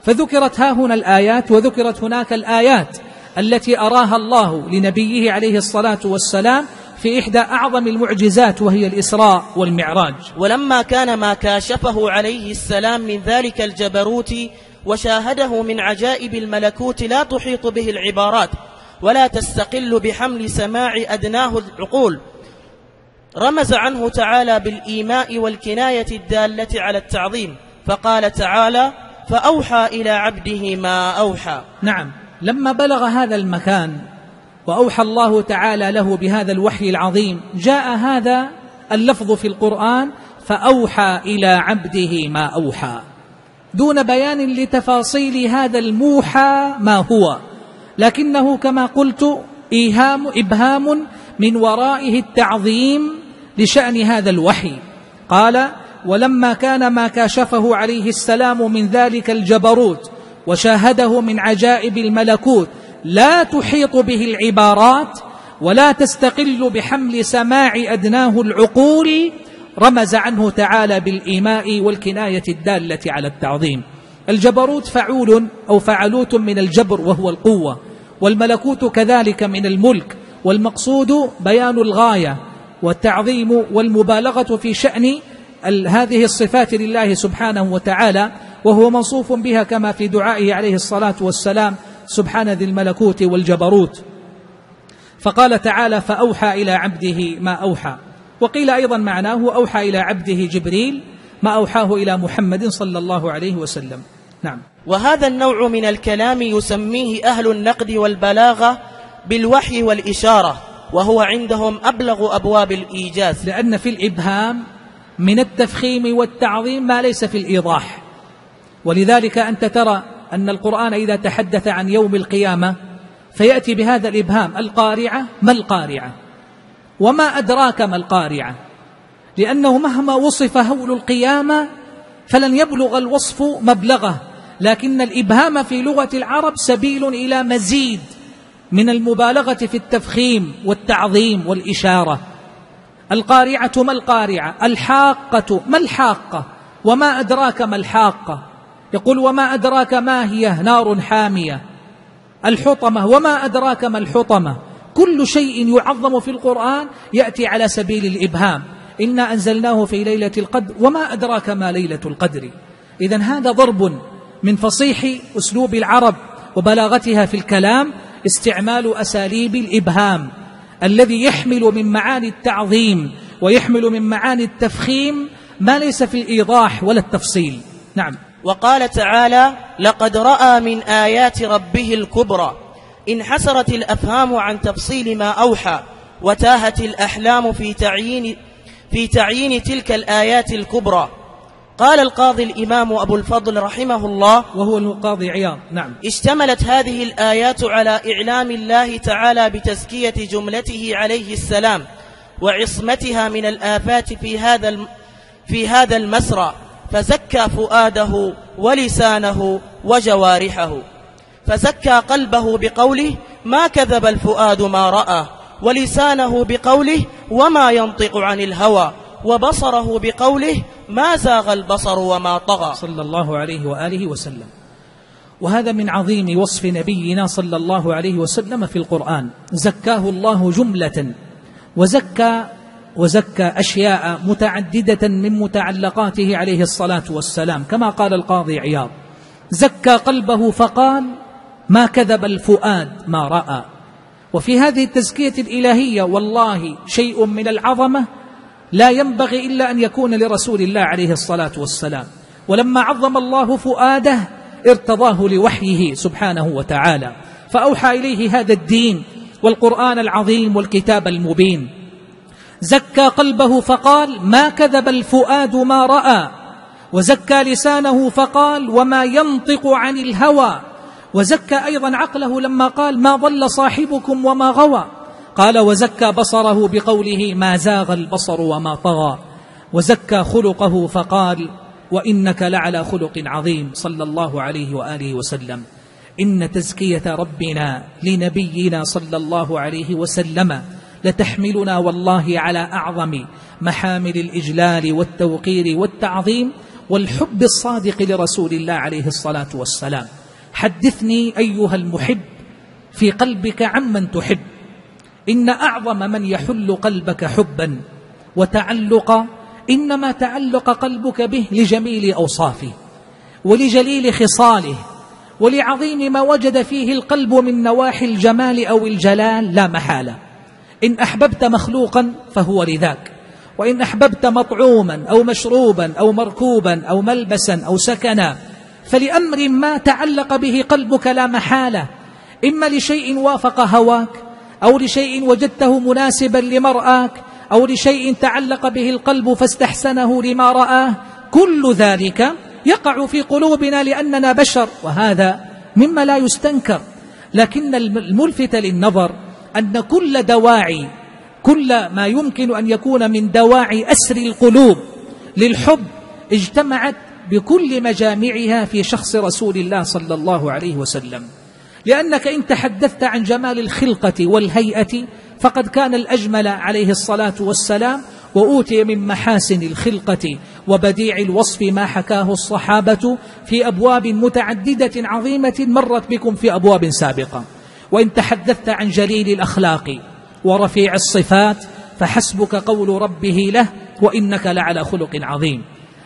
فذكرت ها هنا الآيات وذكرت هناك الآيات التي أراها الله لنبيه عليه الصلاة والسلام في إحدى أعظم المعجزات وهي الإسراء والمعراج. ولما كان ما كاشفه عليه السلام من ذلك الجبروت وشاهده من عجائب الملكوت لا تحيط به العبارات ولا تستقل بحمل سماع أدناه العقول رمز عنه تعالى بالإيماء والكناية الدالة على التعظيم فقال تعالى فأوحى إلى عبده ما أوحى. نعم لما بلغ هذا المكان وأوحى الله تعالى له بهذا الوحي العظيم. جاء هذا اللفظ في القرآن فأوحى إلى عبده ما أوحى. دون بيان لتفاصيل هذا الموحى ما هو. لكنه كما قلت إيهام إبهام من ورائه التعظيم لشأن هذا الوحي. قال ولما كان ما كاشفه عليه السلام من ذلك الجبروت وشاهده من عجائب الملكوت لا تحيط به العبارات ولا تستقل بحمل سماع أدناه العقول رمز عنه تعالى بالإيماء والكناية الدالة على التعظيم. الجبروت فعول أو فعلوت من الجبر وهو القوة والملكوت كذلك من الملك والمقصود بيان الغاية والتعظيم والمبالغة في شأن هذه الصفات لله سبحانه وتعالى وهو موصوف بها كما في دعائه عليه الصلاة والسلام سبحان ذي الملكوت والجبروت. فقال تعالى فأوحى إلى عبده ما أوحى. وقيل أيضا معناه أوحى إلى عبده جبريل ما أوحاه إلى محمد صلى الله عليه وسلم. نعم. وهذا النوع من الكلام يسميه أهل النقد والبلاغة بالوحي والإشارة وهو عندهم أبلغ أبواب الإيجاز. لأن في الإبهام من التفخيم والتعظيم ما ليس في الإيضاح. ولذلك أنت ترى أن القرآن إذا تحدث عن يوم القيامة فيأتي بهذا الإبهام القارعة ما القارعة؟ وما أدراك ما القارعة؟ لأنه مهما وصف هول القيامة فلن يبلغ الوصف مبلغه لكن الإبهام في لغة العرب سبيل إلى مزيد من المبالغة في التفخيم والتعظيم والإشارة. القارعة ما القارعة؟ الحاقة ما الحاقة؟ وما أدراك ما الحاقة؟ يقول وما أدراك ما هي نار حامية؟ الحطمة. وما أدراك ما الحطمة؟ كل شيء يعظم في القرآن يأتي على سبيل الإبهام. إنا أنزلناه في ليلة القدر. وما أدراك ما ليلة القدر؟ إذا هذا ضرب من فصيح أسلوب العرب وبلاغتها في الكلام استعمال أساليب الإبهام الذي يحمل من معاني التعظيم ويحمل من معاني التفخيم ما ليس في الإيضاح ولا التفصيل. نعم. وقال تعالى لقد رأى من آيات ربه الكبرى. انحسرت الأفهام عن تفصيل ما أوحى وتاهت الأحلام في تعيين, في تعيين تلك الآيات الكبرى. قال القاضي الإمام أبو الفضل رحمه الله وهو القاضي عياض نعم. اشتملت هذه الآيات على إعلام الله تعالى بتزكية جملته عليه السلام وعصمتها من الآفات في هذا في هذا المسرى. فزكى فؤاده ولسانه وجوارحه. فزكى قلبه بقوله ما كذب الفؤاد ما رأى ولسانه بقوله وما ينطق عن الهوى وبصره بقوله ما زاغ البصر وما طغى. صلى الله عليه وآله وسلم. وهذا من عظيم وصف نبينا صلى الله عليه وسلم في القرآن. زكاه الله جملة وزكى وزكى أشياء متعددة من متعلقاته عليه الصلاة والسلام كما قال القاضي عياض. زكى قلبه فقال ما كذب الفؤاد ما رأى. وفي هذه التزكية الإلهية والله شيء من العظمة لا ينبغي إلا أن يكون لرسول الله عليه الصلاة والسلام. ولما عظم الله فؤاده ارتضاه لوحيه سبحانه وتعالى. فأوحى إليه هذا الدين والقرآن العظيم والكتاب المبين. زكى قلبه فقال ما كذب الفؤاد ما رأى وزكى لسانه فقال وما ينطق عن الهوى وزكى أيضا عقله لما قال ما ضل صاحبكم وما غوى قال وزكى بصره بقوله ما زاغ البصر وما طغى وزكى خلقه فقال وإنك لعلى خلق عظيم صلى الله عليه وآله وسلم. إن تزكية ربنا لنبينا صلى الله عليه وسلم لتحملنا والله على أعظم محامل الإجلال والتوقير والتعظيم والحب الصادق لرسول الله عليه الصلاة والسلام. حدثني أيها المحب في قلبك عمن تحب. إن أعظم من يحل قلبك حبا وتعلقا إنما تعلق قلبك به لجميل أوصافه ولجليل خصاله ولعظيم ما وجد فيه القلب من نواحي الجمال أو الجلال لا محالة. إن أحببت مخلوقا فهو لذاك. وإن أحببت مطعوما أو مشروبا أو مركوبا أو ملبسا أو سكنا فلأمر ما تعلق به قلبك لا محالة. إما لشيء وافق هواك أو لشيء وجدته مناسبا لمرآك أو لشيء تعلق به القلب فاستحسنه لما رآه. كل ذلك يقع في قلوبنا لأننا بشر وهذا مما لا يستنكر. لكن الملفت للنظر أن كل دواعي كل ما يمكن أن يكون من دواعي أسر القلوب للحب اجتمعت بكل مجامعها في شخص رسول الله صلى الله عليه وسلم. لأنك إن تحدثت عن جمال الخلقة والهيئة فقد كان الأجمل عليه الصلاة والسلام وأوتي من محاسن الخلقة وبديع الوصف ما حكاه الصحابة في أبواب متعددة عظيمة مرت بكم في أبواب سابقة. وإن تحدثت عن جليل الأخلاق ورفيع الصفات فحسبك قول ربه له وإنك لعلى خلق عظيم.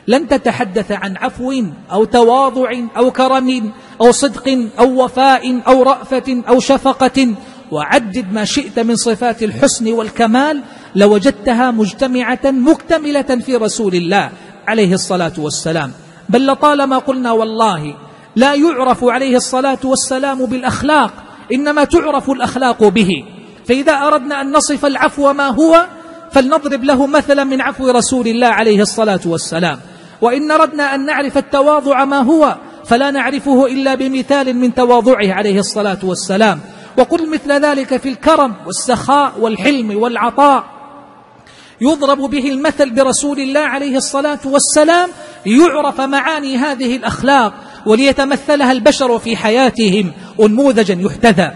لن تتحدث عن عفو أو تواضع أو كرم أو صدق أو وفاء أو رأفة أو شفقة. وعدد ما شئت من صفات الحسن والكمال لوجدتها مجتمعة مكتملة في رسول الله عليه الصلاة والسلام. بل لطالما قلنا والله لا يعرف عليه الصلاة والسلام بالأخلاق إنما تعرف الأخلاق به. فإذا أردنا أن نصف العفو ما هو فلنضرب له مثلا من عفو رسول الله عليه الصلاة والسلام. وإن أردنا أن نعرف التواضع ما هو فلا نعرفه إلا بمثال من تواضعه عليه الصلاة والسلام. وقل مثل ذلك في الكرم والسخاء والحلم والعطاء. يضرب به المثل برسول الله عليه الصلاة والسلام ليعرف معاني هذه الأخلاق وليتمثلها البشر في حياتهم. أنموذجا يحتذى.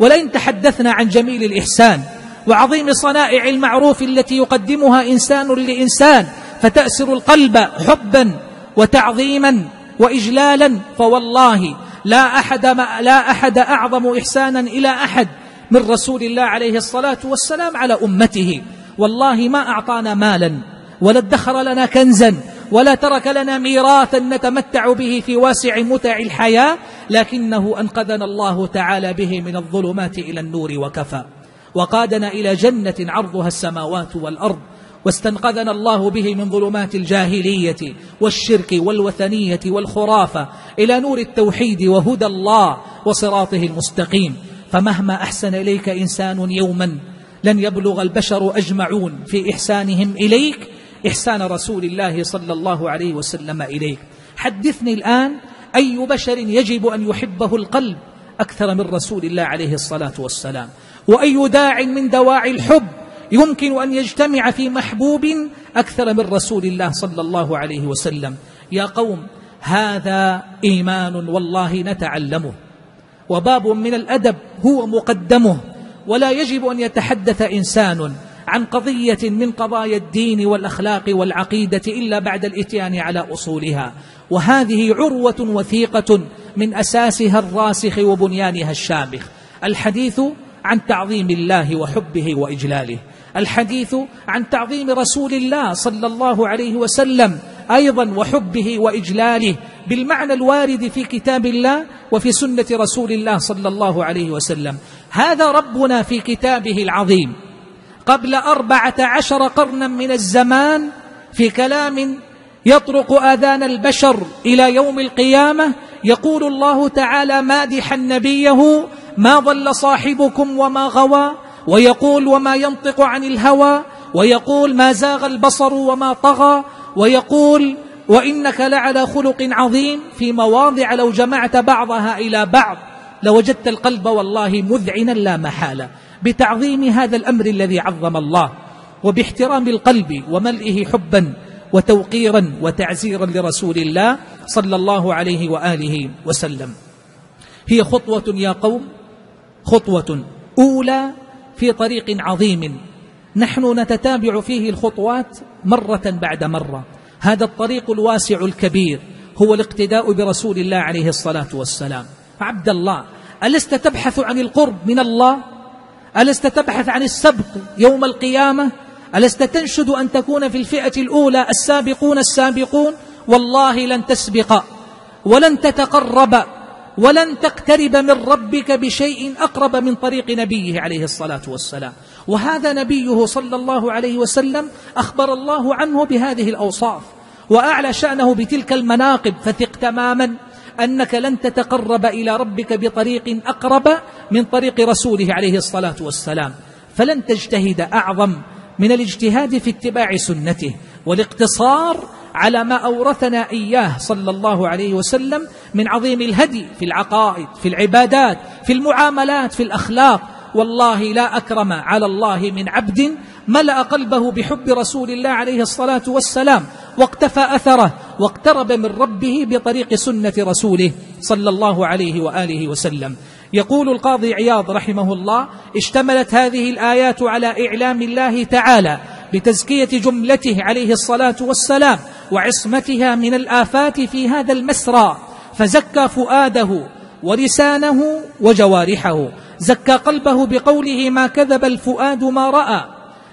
ولئن تحدثنا عن جميل الإحسان وعظيم صنائع المعروف التي يقدمها إنسان لإنسان فتأسر القلب حبا وتعظيما وإجلالا فوالله لا أحد, ما لا أحد أعظم إحسانا إلى أحد من رسول الله عليه الصلاة والسلام على أمته. والله ما أعطانا مالا ولا ادخر لنا كنزا ولا ترك لنا ميراثا نتمتع به في واسع متع الحياة لكنه أنقذنا الله تعالى به من الظلمات إلى النور وكفى. وقادنا إلى جنة عرضها السماوات والأرض واستنقذنا الله به من ظلمات الجاهلية والشرك والوثنية والخرافة إلى نور التوحيد وهدى الله وصراطه المستقيم. فمهما أحسن إليك إنسان يوما لن يبلغ البشر أجمعون في إحسانهم إليك إحسان رسول الله صلى الله عليه وسلم إليك. حدثني الآن أي بشر يجب أن يحبه القلب أكثر من رسول الله عليه الصلاة والسلام. وأي داع من دواعي الحب يمكن أن يجتمع في محبوب أكثر من رسول الله صلى الله عليه وسلم. يا قوم هذا إيمان والله نتعلمه. وباب من الأدب هو مقدمه. ولا يجب أن يتحدث إنسان عن قضية من قضايا الدين والأخلاق والعقيدة إلا بعد الإتيان على أصولها. وهذه عروة وثيقة من أساسها الراسخ وبنيانها الشامخ. الحديث عن تعظيم الله وحبه وإجلاله. الحديث عن تعظيم رسول الله صلى الله عليه وسلم أيضا وحبه وإجلاله بالمعنى الوارد في كتاب الله وفي سنة رسول الله صلى الله عليه وسلم. هذا ربنا في كتابه العظيم. قبل أربعة عشر قرنا من الزمان في كلام يطرق آذان البشر إلى يوم القيامة يقول الله تعالى مادحا نبيه ما ضل صاحبكم وما غوى ويقول وما ينطق عن الهوى ويقول ما زاغ البصر وما طغى ويقول وإنك لعلى خلق عظيم في مواضع لو جمعت بعضها إلى بعض لوجدت القلب والله مذعنا لا محالة بتعظيم هذا الأمر الذي عظم الله وباحترام القلب وملئه حبا وتوقيرا وتعزيرا لرسول الله صلى الله عليه وآله وسلم. هي خطوة يا قوم خطوة أولى في طريق عظيم. نحن نتتابع فيه الخطوات مرة بعد مرة. هذا الطريق الواسع الكبير هو الاقتداء برسول الله عليه الصلاة والسلام. عبد الله ألست تبحث عن القرب من الله؟ ألست تبحث عن السبق يوم القيامة؟ ألست تنشد أن تكون في الفئة الأولى السابقون السابقون؟ والله لن تسبق ولن تتقرب ولن تقترب من ربك بشيء أقرب من طريق نبيه عليه الصلاة والسلام. وهذا نبيه صلى الله عليه وسلم أخبر الله عنه بهذه الأوصاف. وأعلى شأنه بتلك المناقب فثق تماما. أنك لن تتقرب إلى ربك بطريق أقرب من طريق رسوله عليه الصلاة والسلام. فلن تجتهد أعظم من الاجتهاد في اتباع سنته والاقتصار على ما أورثنا إياه صلى الله عليه وسلم من عظيم الهدي في العقائد في العبادات في المعاملات في الأخلاق. والله لا أكرم على الله من عبد ملأ قلبه بحب رسول الله عليه الصلاة والسلام واقتفى أثره. واقترب من ربه بطريق سنة رسوله صلى الله عليه وآله وسلم. يقول القاضي عياض رحمه الله اشتملت هذه الآيات على إعلام الله تعالى بتزكية جملته عليه الصلاة والسلام وعصمتها من الآفات في هذا المسرى. فزكى فؤاده ولسانه وجوارحه. زكى قلبه بقوله ما كذب الفؤاد ما رأى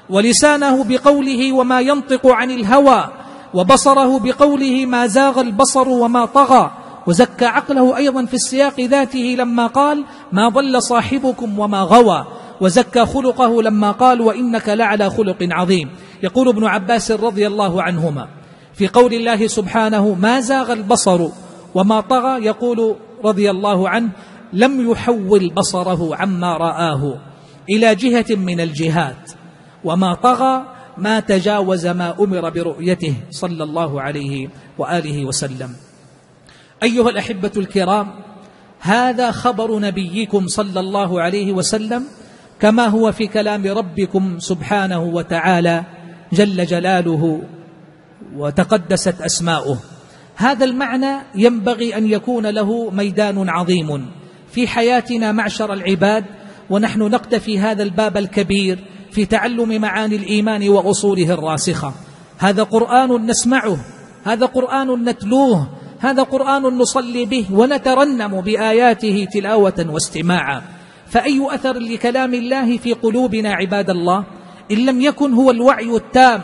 ولسانه بقوله وما ينطق عن الهوى. وبصره بقوله ما زاغ البصر وما طغى وزكى عقله أيضا في السياق ذاته لما قال ما ضل صاحبكم وما غوى وزكى خلقه لما قال وإنك لعلى خلق عظيم يقول ابن عباس رضي الله عنهما. في قول الله سبحانه ما زاغ البصر وما طغى يقول رضي الله عنه لم يحول بصره عما رآه إلى جهة من الجهات وما طغى ما تجاوز ما أمر برؤيته صلى الله عليه وآله وسلم. أيها الأحبة الكرام هذا خبر نبيكم صلى الله عليه وسلم كما هو في كلام ربكم سبحانه وتعالى جل جلاله وتقدست أسماؤه. هذا المعنى ينبغي أن يكون له ميدان عظيم في حياتنا معشر العباد ونحن نقتفي هذا الباب الكبير في تعلم معاني الإيمان وأصوله الراسخة. هذا قرآن نسمعه هذا قرآن نتلوه هذا قرآن نصلي به ونترنم بآياته تلاوة واستماعا. فأي أثر لكلام الله في قلوبنا عباد الله؟ إن لم يكن هو الوعي التام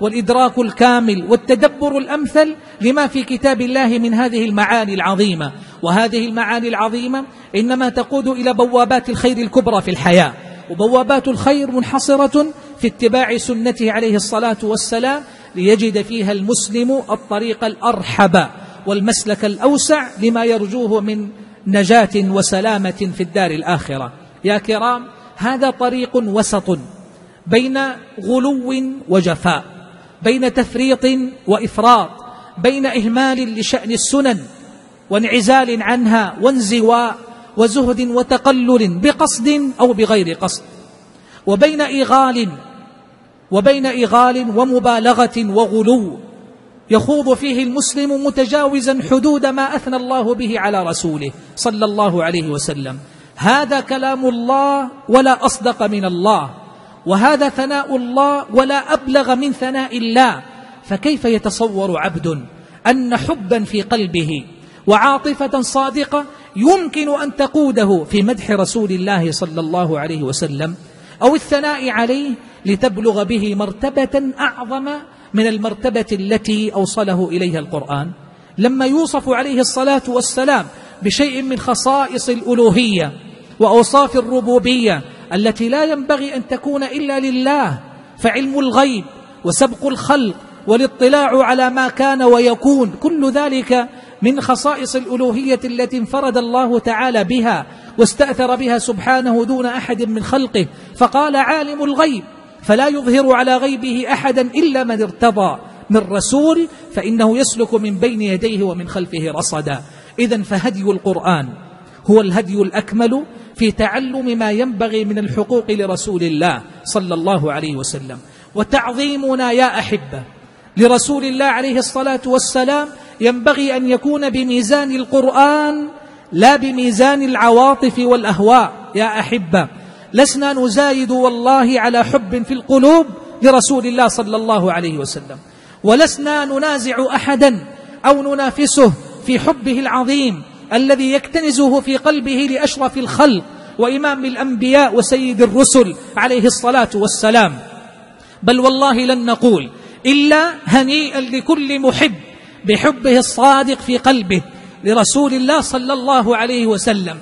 والإدراك الكامل والتدبر الأمثل لما في كتاب الله من هذه المعاني العظيمة. وهذه المعاني العظيمة إنما تقود إلى بوابات الخير الكبرى في الحياة. وبوابات الخير منحصرة في اتباع سنته عليه الصلاة والسلام ليجد فيها المسلم الطريق الأرحب والمسلك الأوسع لما يرجوه من نجاة وسلامة في الدار الآخرة. يا كرام هذا طريق وسط بين غلو وجفاء بين تفريط وإفراط بين إهمال لشأن السنن وانعزال عنها وانزواء وزهد وتقلل بقصد أو بغير قصد. وبين إغال وبين إغال ومبالغة وغلو يخوض فيه المسلم متجاوزا حدود ما أثنى الله به على رسوله صلى الله عليه وسلم. هذا كلام الله ولا أصدق من الله وهذا ثناء الله ولا أبلغ من ثناء الله. فكيف يتصور عبد أن حبا في قلبه وعاطفة صادقة يمكن أن تقوده في مدح رسول الله صلى الله عليه وسلم أو الثناء عليه لتبلغ به مرتبة أعظم من المرتبة التي أوصله إليها القرآن. لما يوصف عليه الصلاة والسلام بشيء من خصائص الألوهية وأوصاف الربوبية التي لا ينبغي أن تكون إلا لله فعلم الغيب وسبق الخلق والاطلاع على ما كان ويكون كل ذلك من خصائص الألوهية التي انفرد الله تعالى بها واستأثر بها سبحانه دون أحد من خلقه فقال عالم الغيب فلا يظهر على غيبه أحدا إلا من ارتضى من رسول فإنه يسلك من بين يديه ومن خلفه رصدا. إذا فهدي القرآن هو الهدي الأكمل في تعلم ما ينبغي من الحقوق لرسول الله صلى الله عليه وسلم. وتعظيمنا يا أحبة لرسول الله عليه الصلاة والسلام ينبغي أن يكون بميزان القرآن لا بميزان العواطف والأهواء. يا أحبة لسنا نزايد والله على حب في القلوب لرسول الله صلى الله عليه وسلم. ولسنا ننازع أحدا أو ننافسه في حبه العظيم الذي يكتنزه في قلبه لأشرف الخلق وإمام الأنبياء وسيد الرسل عليه الصلاة والسلام. بل والله لن نقول إلا هنيئا لكل محب بحبه الصادق في قلبه لرسول الله صلى الله عليه وسلم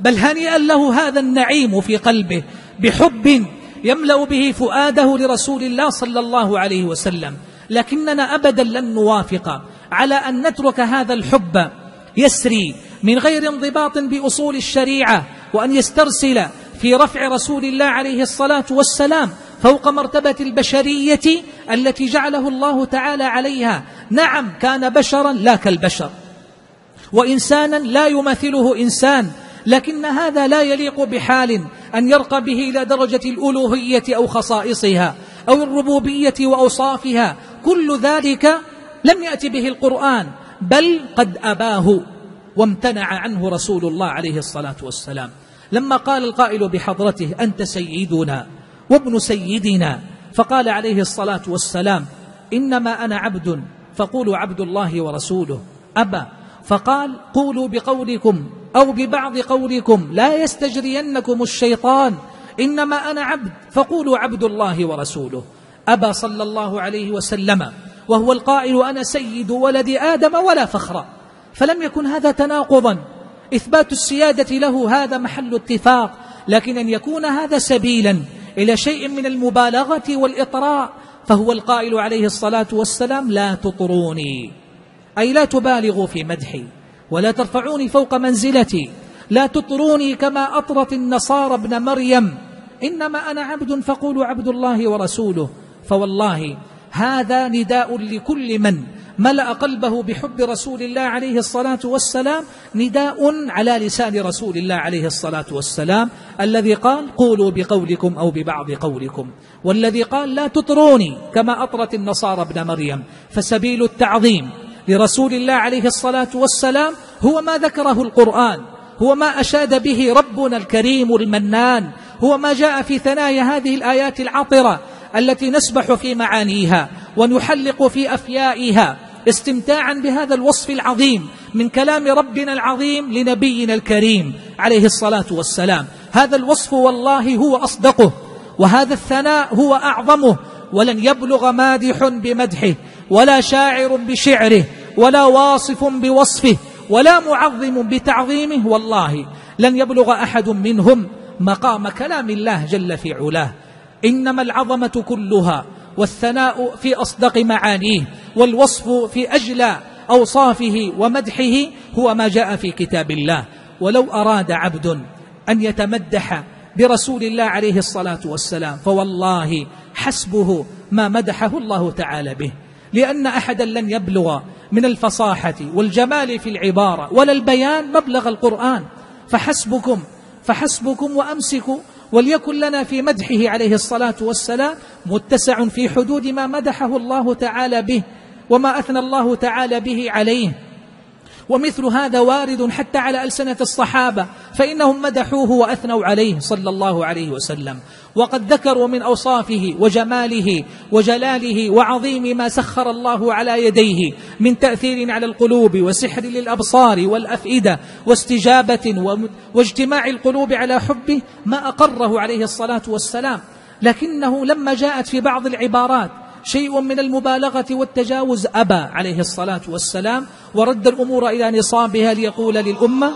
بل هنيئا له هذا النعيم في قلبه بحب يملأ به فؤاده لرسول الله صلى الله عليه وسلم. لكننا أبدا لن نوافق على أن نترك هذا الحب يسري من غير انضباط بأصول الشريعة وأن يسترسل في رفع رسول الله عليه الصلاة والسلام فوق مرتبة البشرية التي جعله الله تعالى عليها. نعم كان بشرا لا كالبشر. وإنسانا لا يمثله إنسان لكن هذا لا يليق بحال أن يرقى به إلى درجة الألوهية أو خصائصها أو الربوبية وأوصافها. كل ذلك لم يأتي به القرآن بل قد أباه وامتنع عنه رسول الله عليه الصلاة والسلام. لما قال القائل بحضرته أنت سيدنا. وابن سيدنا فقال عليه الصلاة والسلام إنما أنا عبد فقولوا عبد الله ورسوله. أبى فقال قولوا بقولكم أو ببعض قولكم لا يستجرينكم الشيطان. إنما أنا عبد فقولوا عبد الله ورسوله. أبى صلى الله عليه وسلم وهو القائل أنا سيد ولد آدم ولا فخر. فلم يكن هذا تناقضا. إثبات السيادة له هذا محل اتفاق لكن أن يكون هذا سبيلا. إلى شيء من المبالغة والإطراء فهو القائل عليه الصلاة والسلام لا تطروني. أي لا تبالغوا في مدحي ولا ترفعوني فوق منزلتي. لا تطروني كما أطرت النصارى ابن مريم. إنما أنا عبد فقولوا عبد الله ورسوله. فوالله هذا نداء لكل من ملأ قلبه بحب رسول الله عليه الصلاة والسلام نداء على لسان رسول الله عليه الصلاة والسلام الذي قال قولوا بقولكم أو ببعض قولكم والذي قال لا تطروني كما أطرت النصارى ابن مريم. فسبيل التعظيم لرسول الله عليه الصلاة والسلام هو ما ذكره القرآن هو ما أشاد به ربنا الكريم المنان هو ما جاء في ثنايا هذه الآيات العطرة التي نسبح في معانيها ونحلق في أفيائها. استمتاعا بهذا الوصف العظيم من كلام ربنا العظيم لنبينا الكريم عليه الصلاة والسلام. هذا الوصف والله هو أصدقه وهذا الثناء هو أعظمه. ولن يبلغ مادح بمدحه ولا شاعر بشعره ولا واصف بوصفه ولا معظم بتعظيمه. والله لن يبلغ أحد منهم مقام كلام الله جل في علاه. إنما العظمة كلها والثناء في أصدق معانيه والوصف في أجلى أوصافه ومدحه هو ما جاء في كتاب الله. ولو أراد عبد أن يتمدح برسول الله عليه الصلاة والسلام فوالله حسبه ما مدحه الله تعالى به. لأن أحدا لن يبلغ من الفصاحة والجمال في العبارة ولا البيان مبلغ القرآن. فحسبكم فحسبكم وأمسكوا وليكن لنا في مدحه عليه الصلاة والسلام متسع في حدود ما مدحه الله تعالى به وما أثنى الله تعالى به عليه. ومثل هذا وارد حتى على ألسنة الصحابة فإنهم مدحوه وأثنوا عليه صلى الله عليه وسلم. وقد ذكروا من أوصافه وجماله وجلاله وعظيم ما سخر الله على يديه من تأثير على القلوب وسحر للأبصار والأفئدة واستجابة واجتماع القلوب على حبه ما أقره عليه الصلاة والسلام. لكنه لما جاءت في بعض العبارات شيء من المبالغة والتجاوز أبى عليه الصلاة والسلام ورد الأمور إلى نصابها ليقول للأمة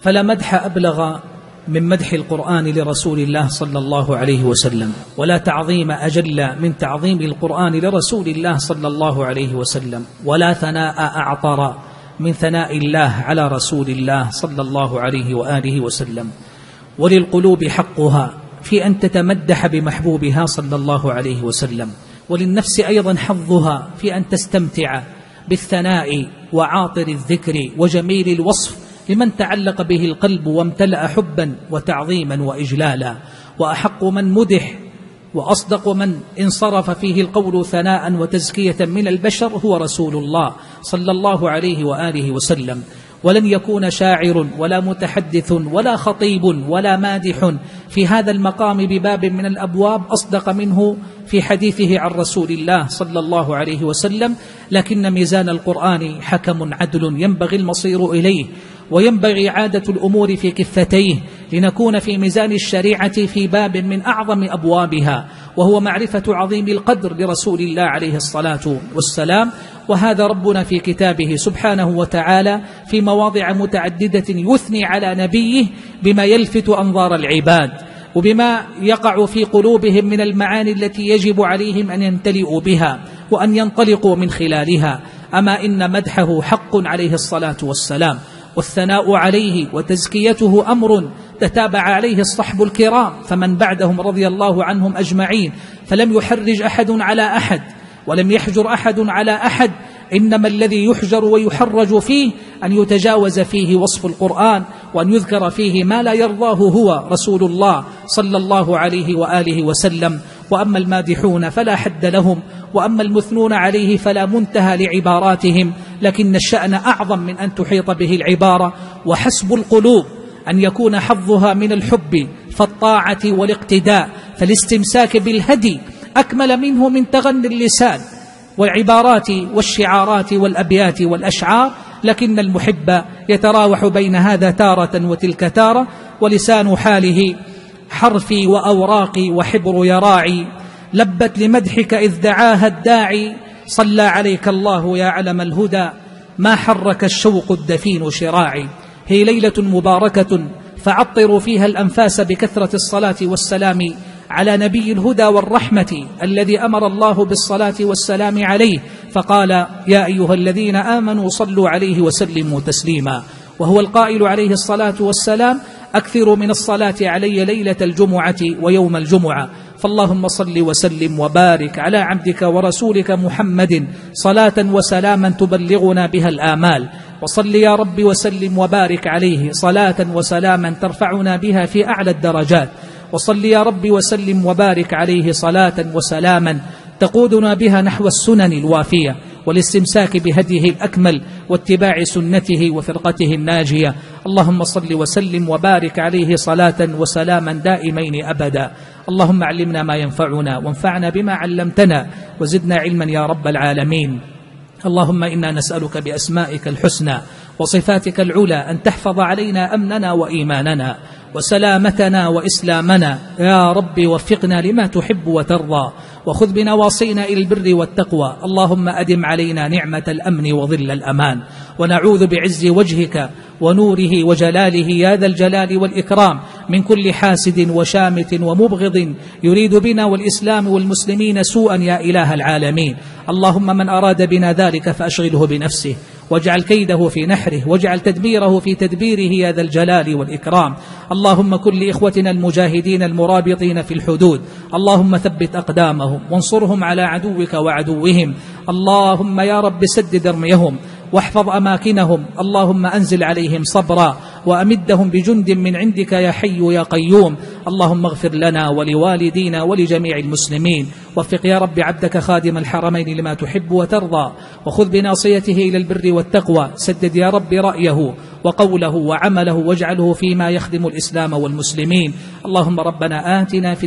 فلا مدح أبلغ من مدح القرآن لرسول الله صلى الله عليه وسلم ولا تعظيم أجل من تعظيم القرآن لرسول الله صلى الله عليه وسلم ولا ثناء أعطر من ثناء الله على رسول الله صلى الله عليه وآله وسلم. وللقلوب حقها في أن تتمدح بمحبوبها صلى الله عليه وسلم وللنفس أيضا حظها في أن تستمتع بالثناء وعاطر الذكر وجميل الوصف لمن تعلق به القلب وامتلأ حبا وتعظيما وإجلالا وأحق من مدح وأصدق من انصرف فيه القول ثناء وتزكية من البشر هو رسول الله صلى الله عليه وآله وسلم. ولن يكون شاعر ولا متحدث ولا خطيب ولا مادح في هذا المقام بباب من الأبواب أصدق منه في حديثه عن رسول الله صلى الله عليه وسلم لكن ميزان القرآن حكم عدل ينبغي المصير إليه وينبغي عادة الأمور في كفتيه لنكون في ميزان الشريعة في باب من أعظم أبوابها وهو معرفة عظيم القدر لرسول الله عليه الصلاة والسلام. وهذا ربنا في كتابه سبحانه وتعالى في مواضع متعددة يثني على نبيه بما يلفت أنظار العباد وبما يقع في قلوبهم من المعاني التي يجب عليهم أن يمتلئوا بها وأن ينطلقوا من خلالها. أما إن مدحه حق عليه الصلاة والسلام. والثناء عليه وتزكيته أمر تتابع عليه الصحب الكرام فمن بعدهم رضي الله عنهم أجمعين فلم يحرج أحد على أحد ولم يحجر أحد على أحد إنما الذي يحجر ويحرج فيه أن يتجاوز فيه وصف القرآن وأن يذكر فيه ما لا يرضاه هو رسول الله صلى الله عليه وآله وسلم وأما المادحون فلا حد لهم وأما المثنون عليه فلا منتهى لعباراتهم لكن الشأن أعظم من أن تحيط به العبارة وحسب القلوب أن يكون حظها من الحب فالطاعة والاقتداء فالاستمساك بالهدي أكمل منه من تغني اللسان والعبارات والشعارات والأبيات والأشعار لكن المحب يتراوح بين هذا تارة وتلك تارة ولسان حاله حرفي وأوراقي وحبر يراعي. لبت لمدحك إذ دعاها الداعي صلى عليك الله يا علم الهدى ما حرك الشوق الدفين شراعي. هي ليلة مباركة فعطروا فيها الأنفاس بكثرة الصلاة والسلام على نبي الهدى والرحمة الذي أمر الله بالصلاة والسلام عليه فقال يا أيها الذين آمنوا صلوا عليه وسلموا تسليما. وهو القائل عليه الصلاة والسلام أكثروا من الصلاة علي ليلة الجمعة ويوم الجمعة. فاللهم صل وسلم وبارك على عبدك ورسولك محمد صلاة وسلاما تبلغنا بها الآمال. وصل يا رب وسلم وبارك عليه صلاة وسلاما ترفعنا بها في أعلى الدرجات. وصل يا رب وسلم وبارك عليه صلاة وسلاما تقودنا بها نحو السنن الوافية والاستمساك بهديه الأكمل واتباع سنته وفرقته الناجية. اللهم صل وسلم وبارك عليه صلاة وسلاما دائمين أبدا. اللهم علمنا ما ينفعنا وانفعنا بما علمتنا وزدنا علما يا رب العالمين. اللهم إنا نسألك بأسمائك الحسنى وصفاتك العلى أن تحفظ علينا أمننا وإيماننا. وسلامتنا وإسلامنا. يا رب وفقنا لما تحب وترضى وخذ بنواصينا إلى البر والتقوى. اللهم أدم علينا نعمة الأمن وظل الأمان. ونعوذ بعز وجهك ونوره وجلاله يا ذا الجلال والإكرام. من كل حاسد وشامت ومبغض يريد بنا والإسلام والمسلمين سوءا يا إله العالمين. اللهم من أراد بنا ذلك فأشغله بنفسه. واجعل كيده في نحره واجعل تدبيره في تدبيره يا ذا الجلال والإكرام. اللهم كن لإخوتنا المجاهدين المرابطين في الحدود. اللهم ثبت أقدامهم وانصرهم على عدوك وعدوهم. اللهم يا رب سدد رميهم واحفظ أماكنهم. اللهم أنزل عليهم صبرا وأمدهم بجند من عندك يا حي يا قيوم. اللهم اغفر لنا ولوالدينا ولجميع المسلمين. وفق يا رب عبدك خادم الحرمين لما تحب وترضى. وخذ بناصيته إلى البر والتقوى. سدد يا رب رأيه وقوله وعمله واجعله فيما يخدم الإسلام والمسلمين. اللهم ربنا آتنا في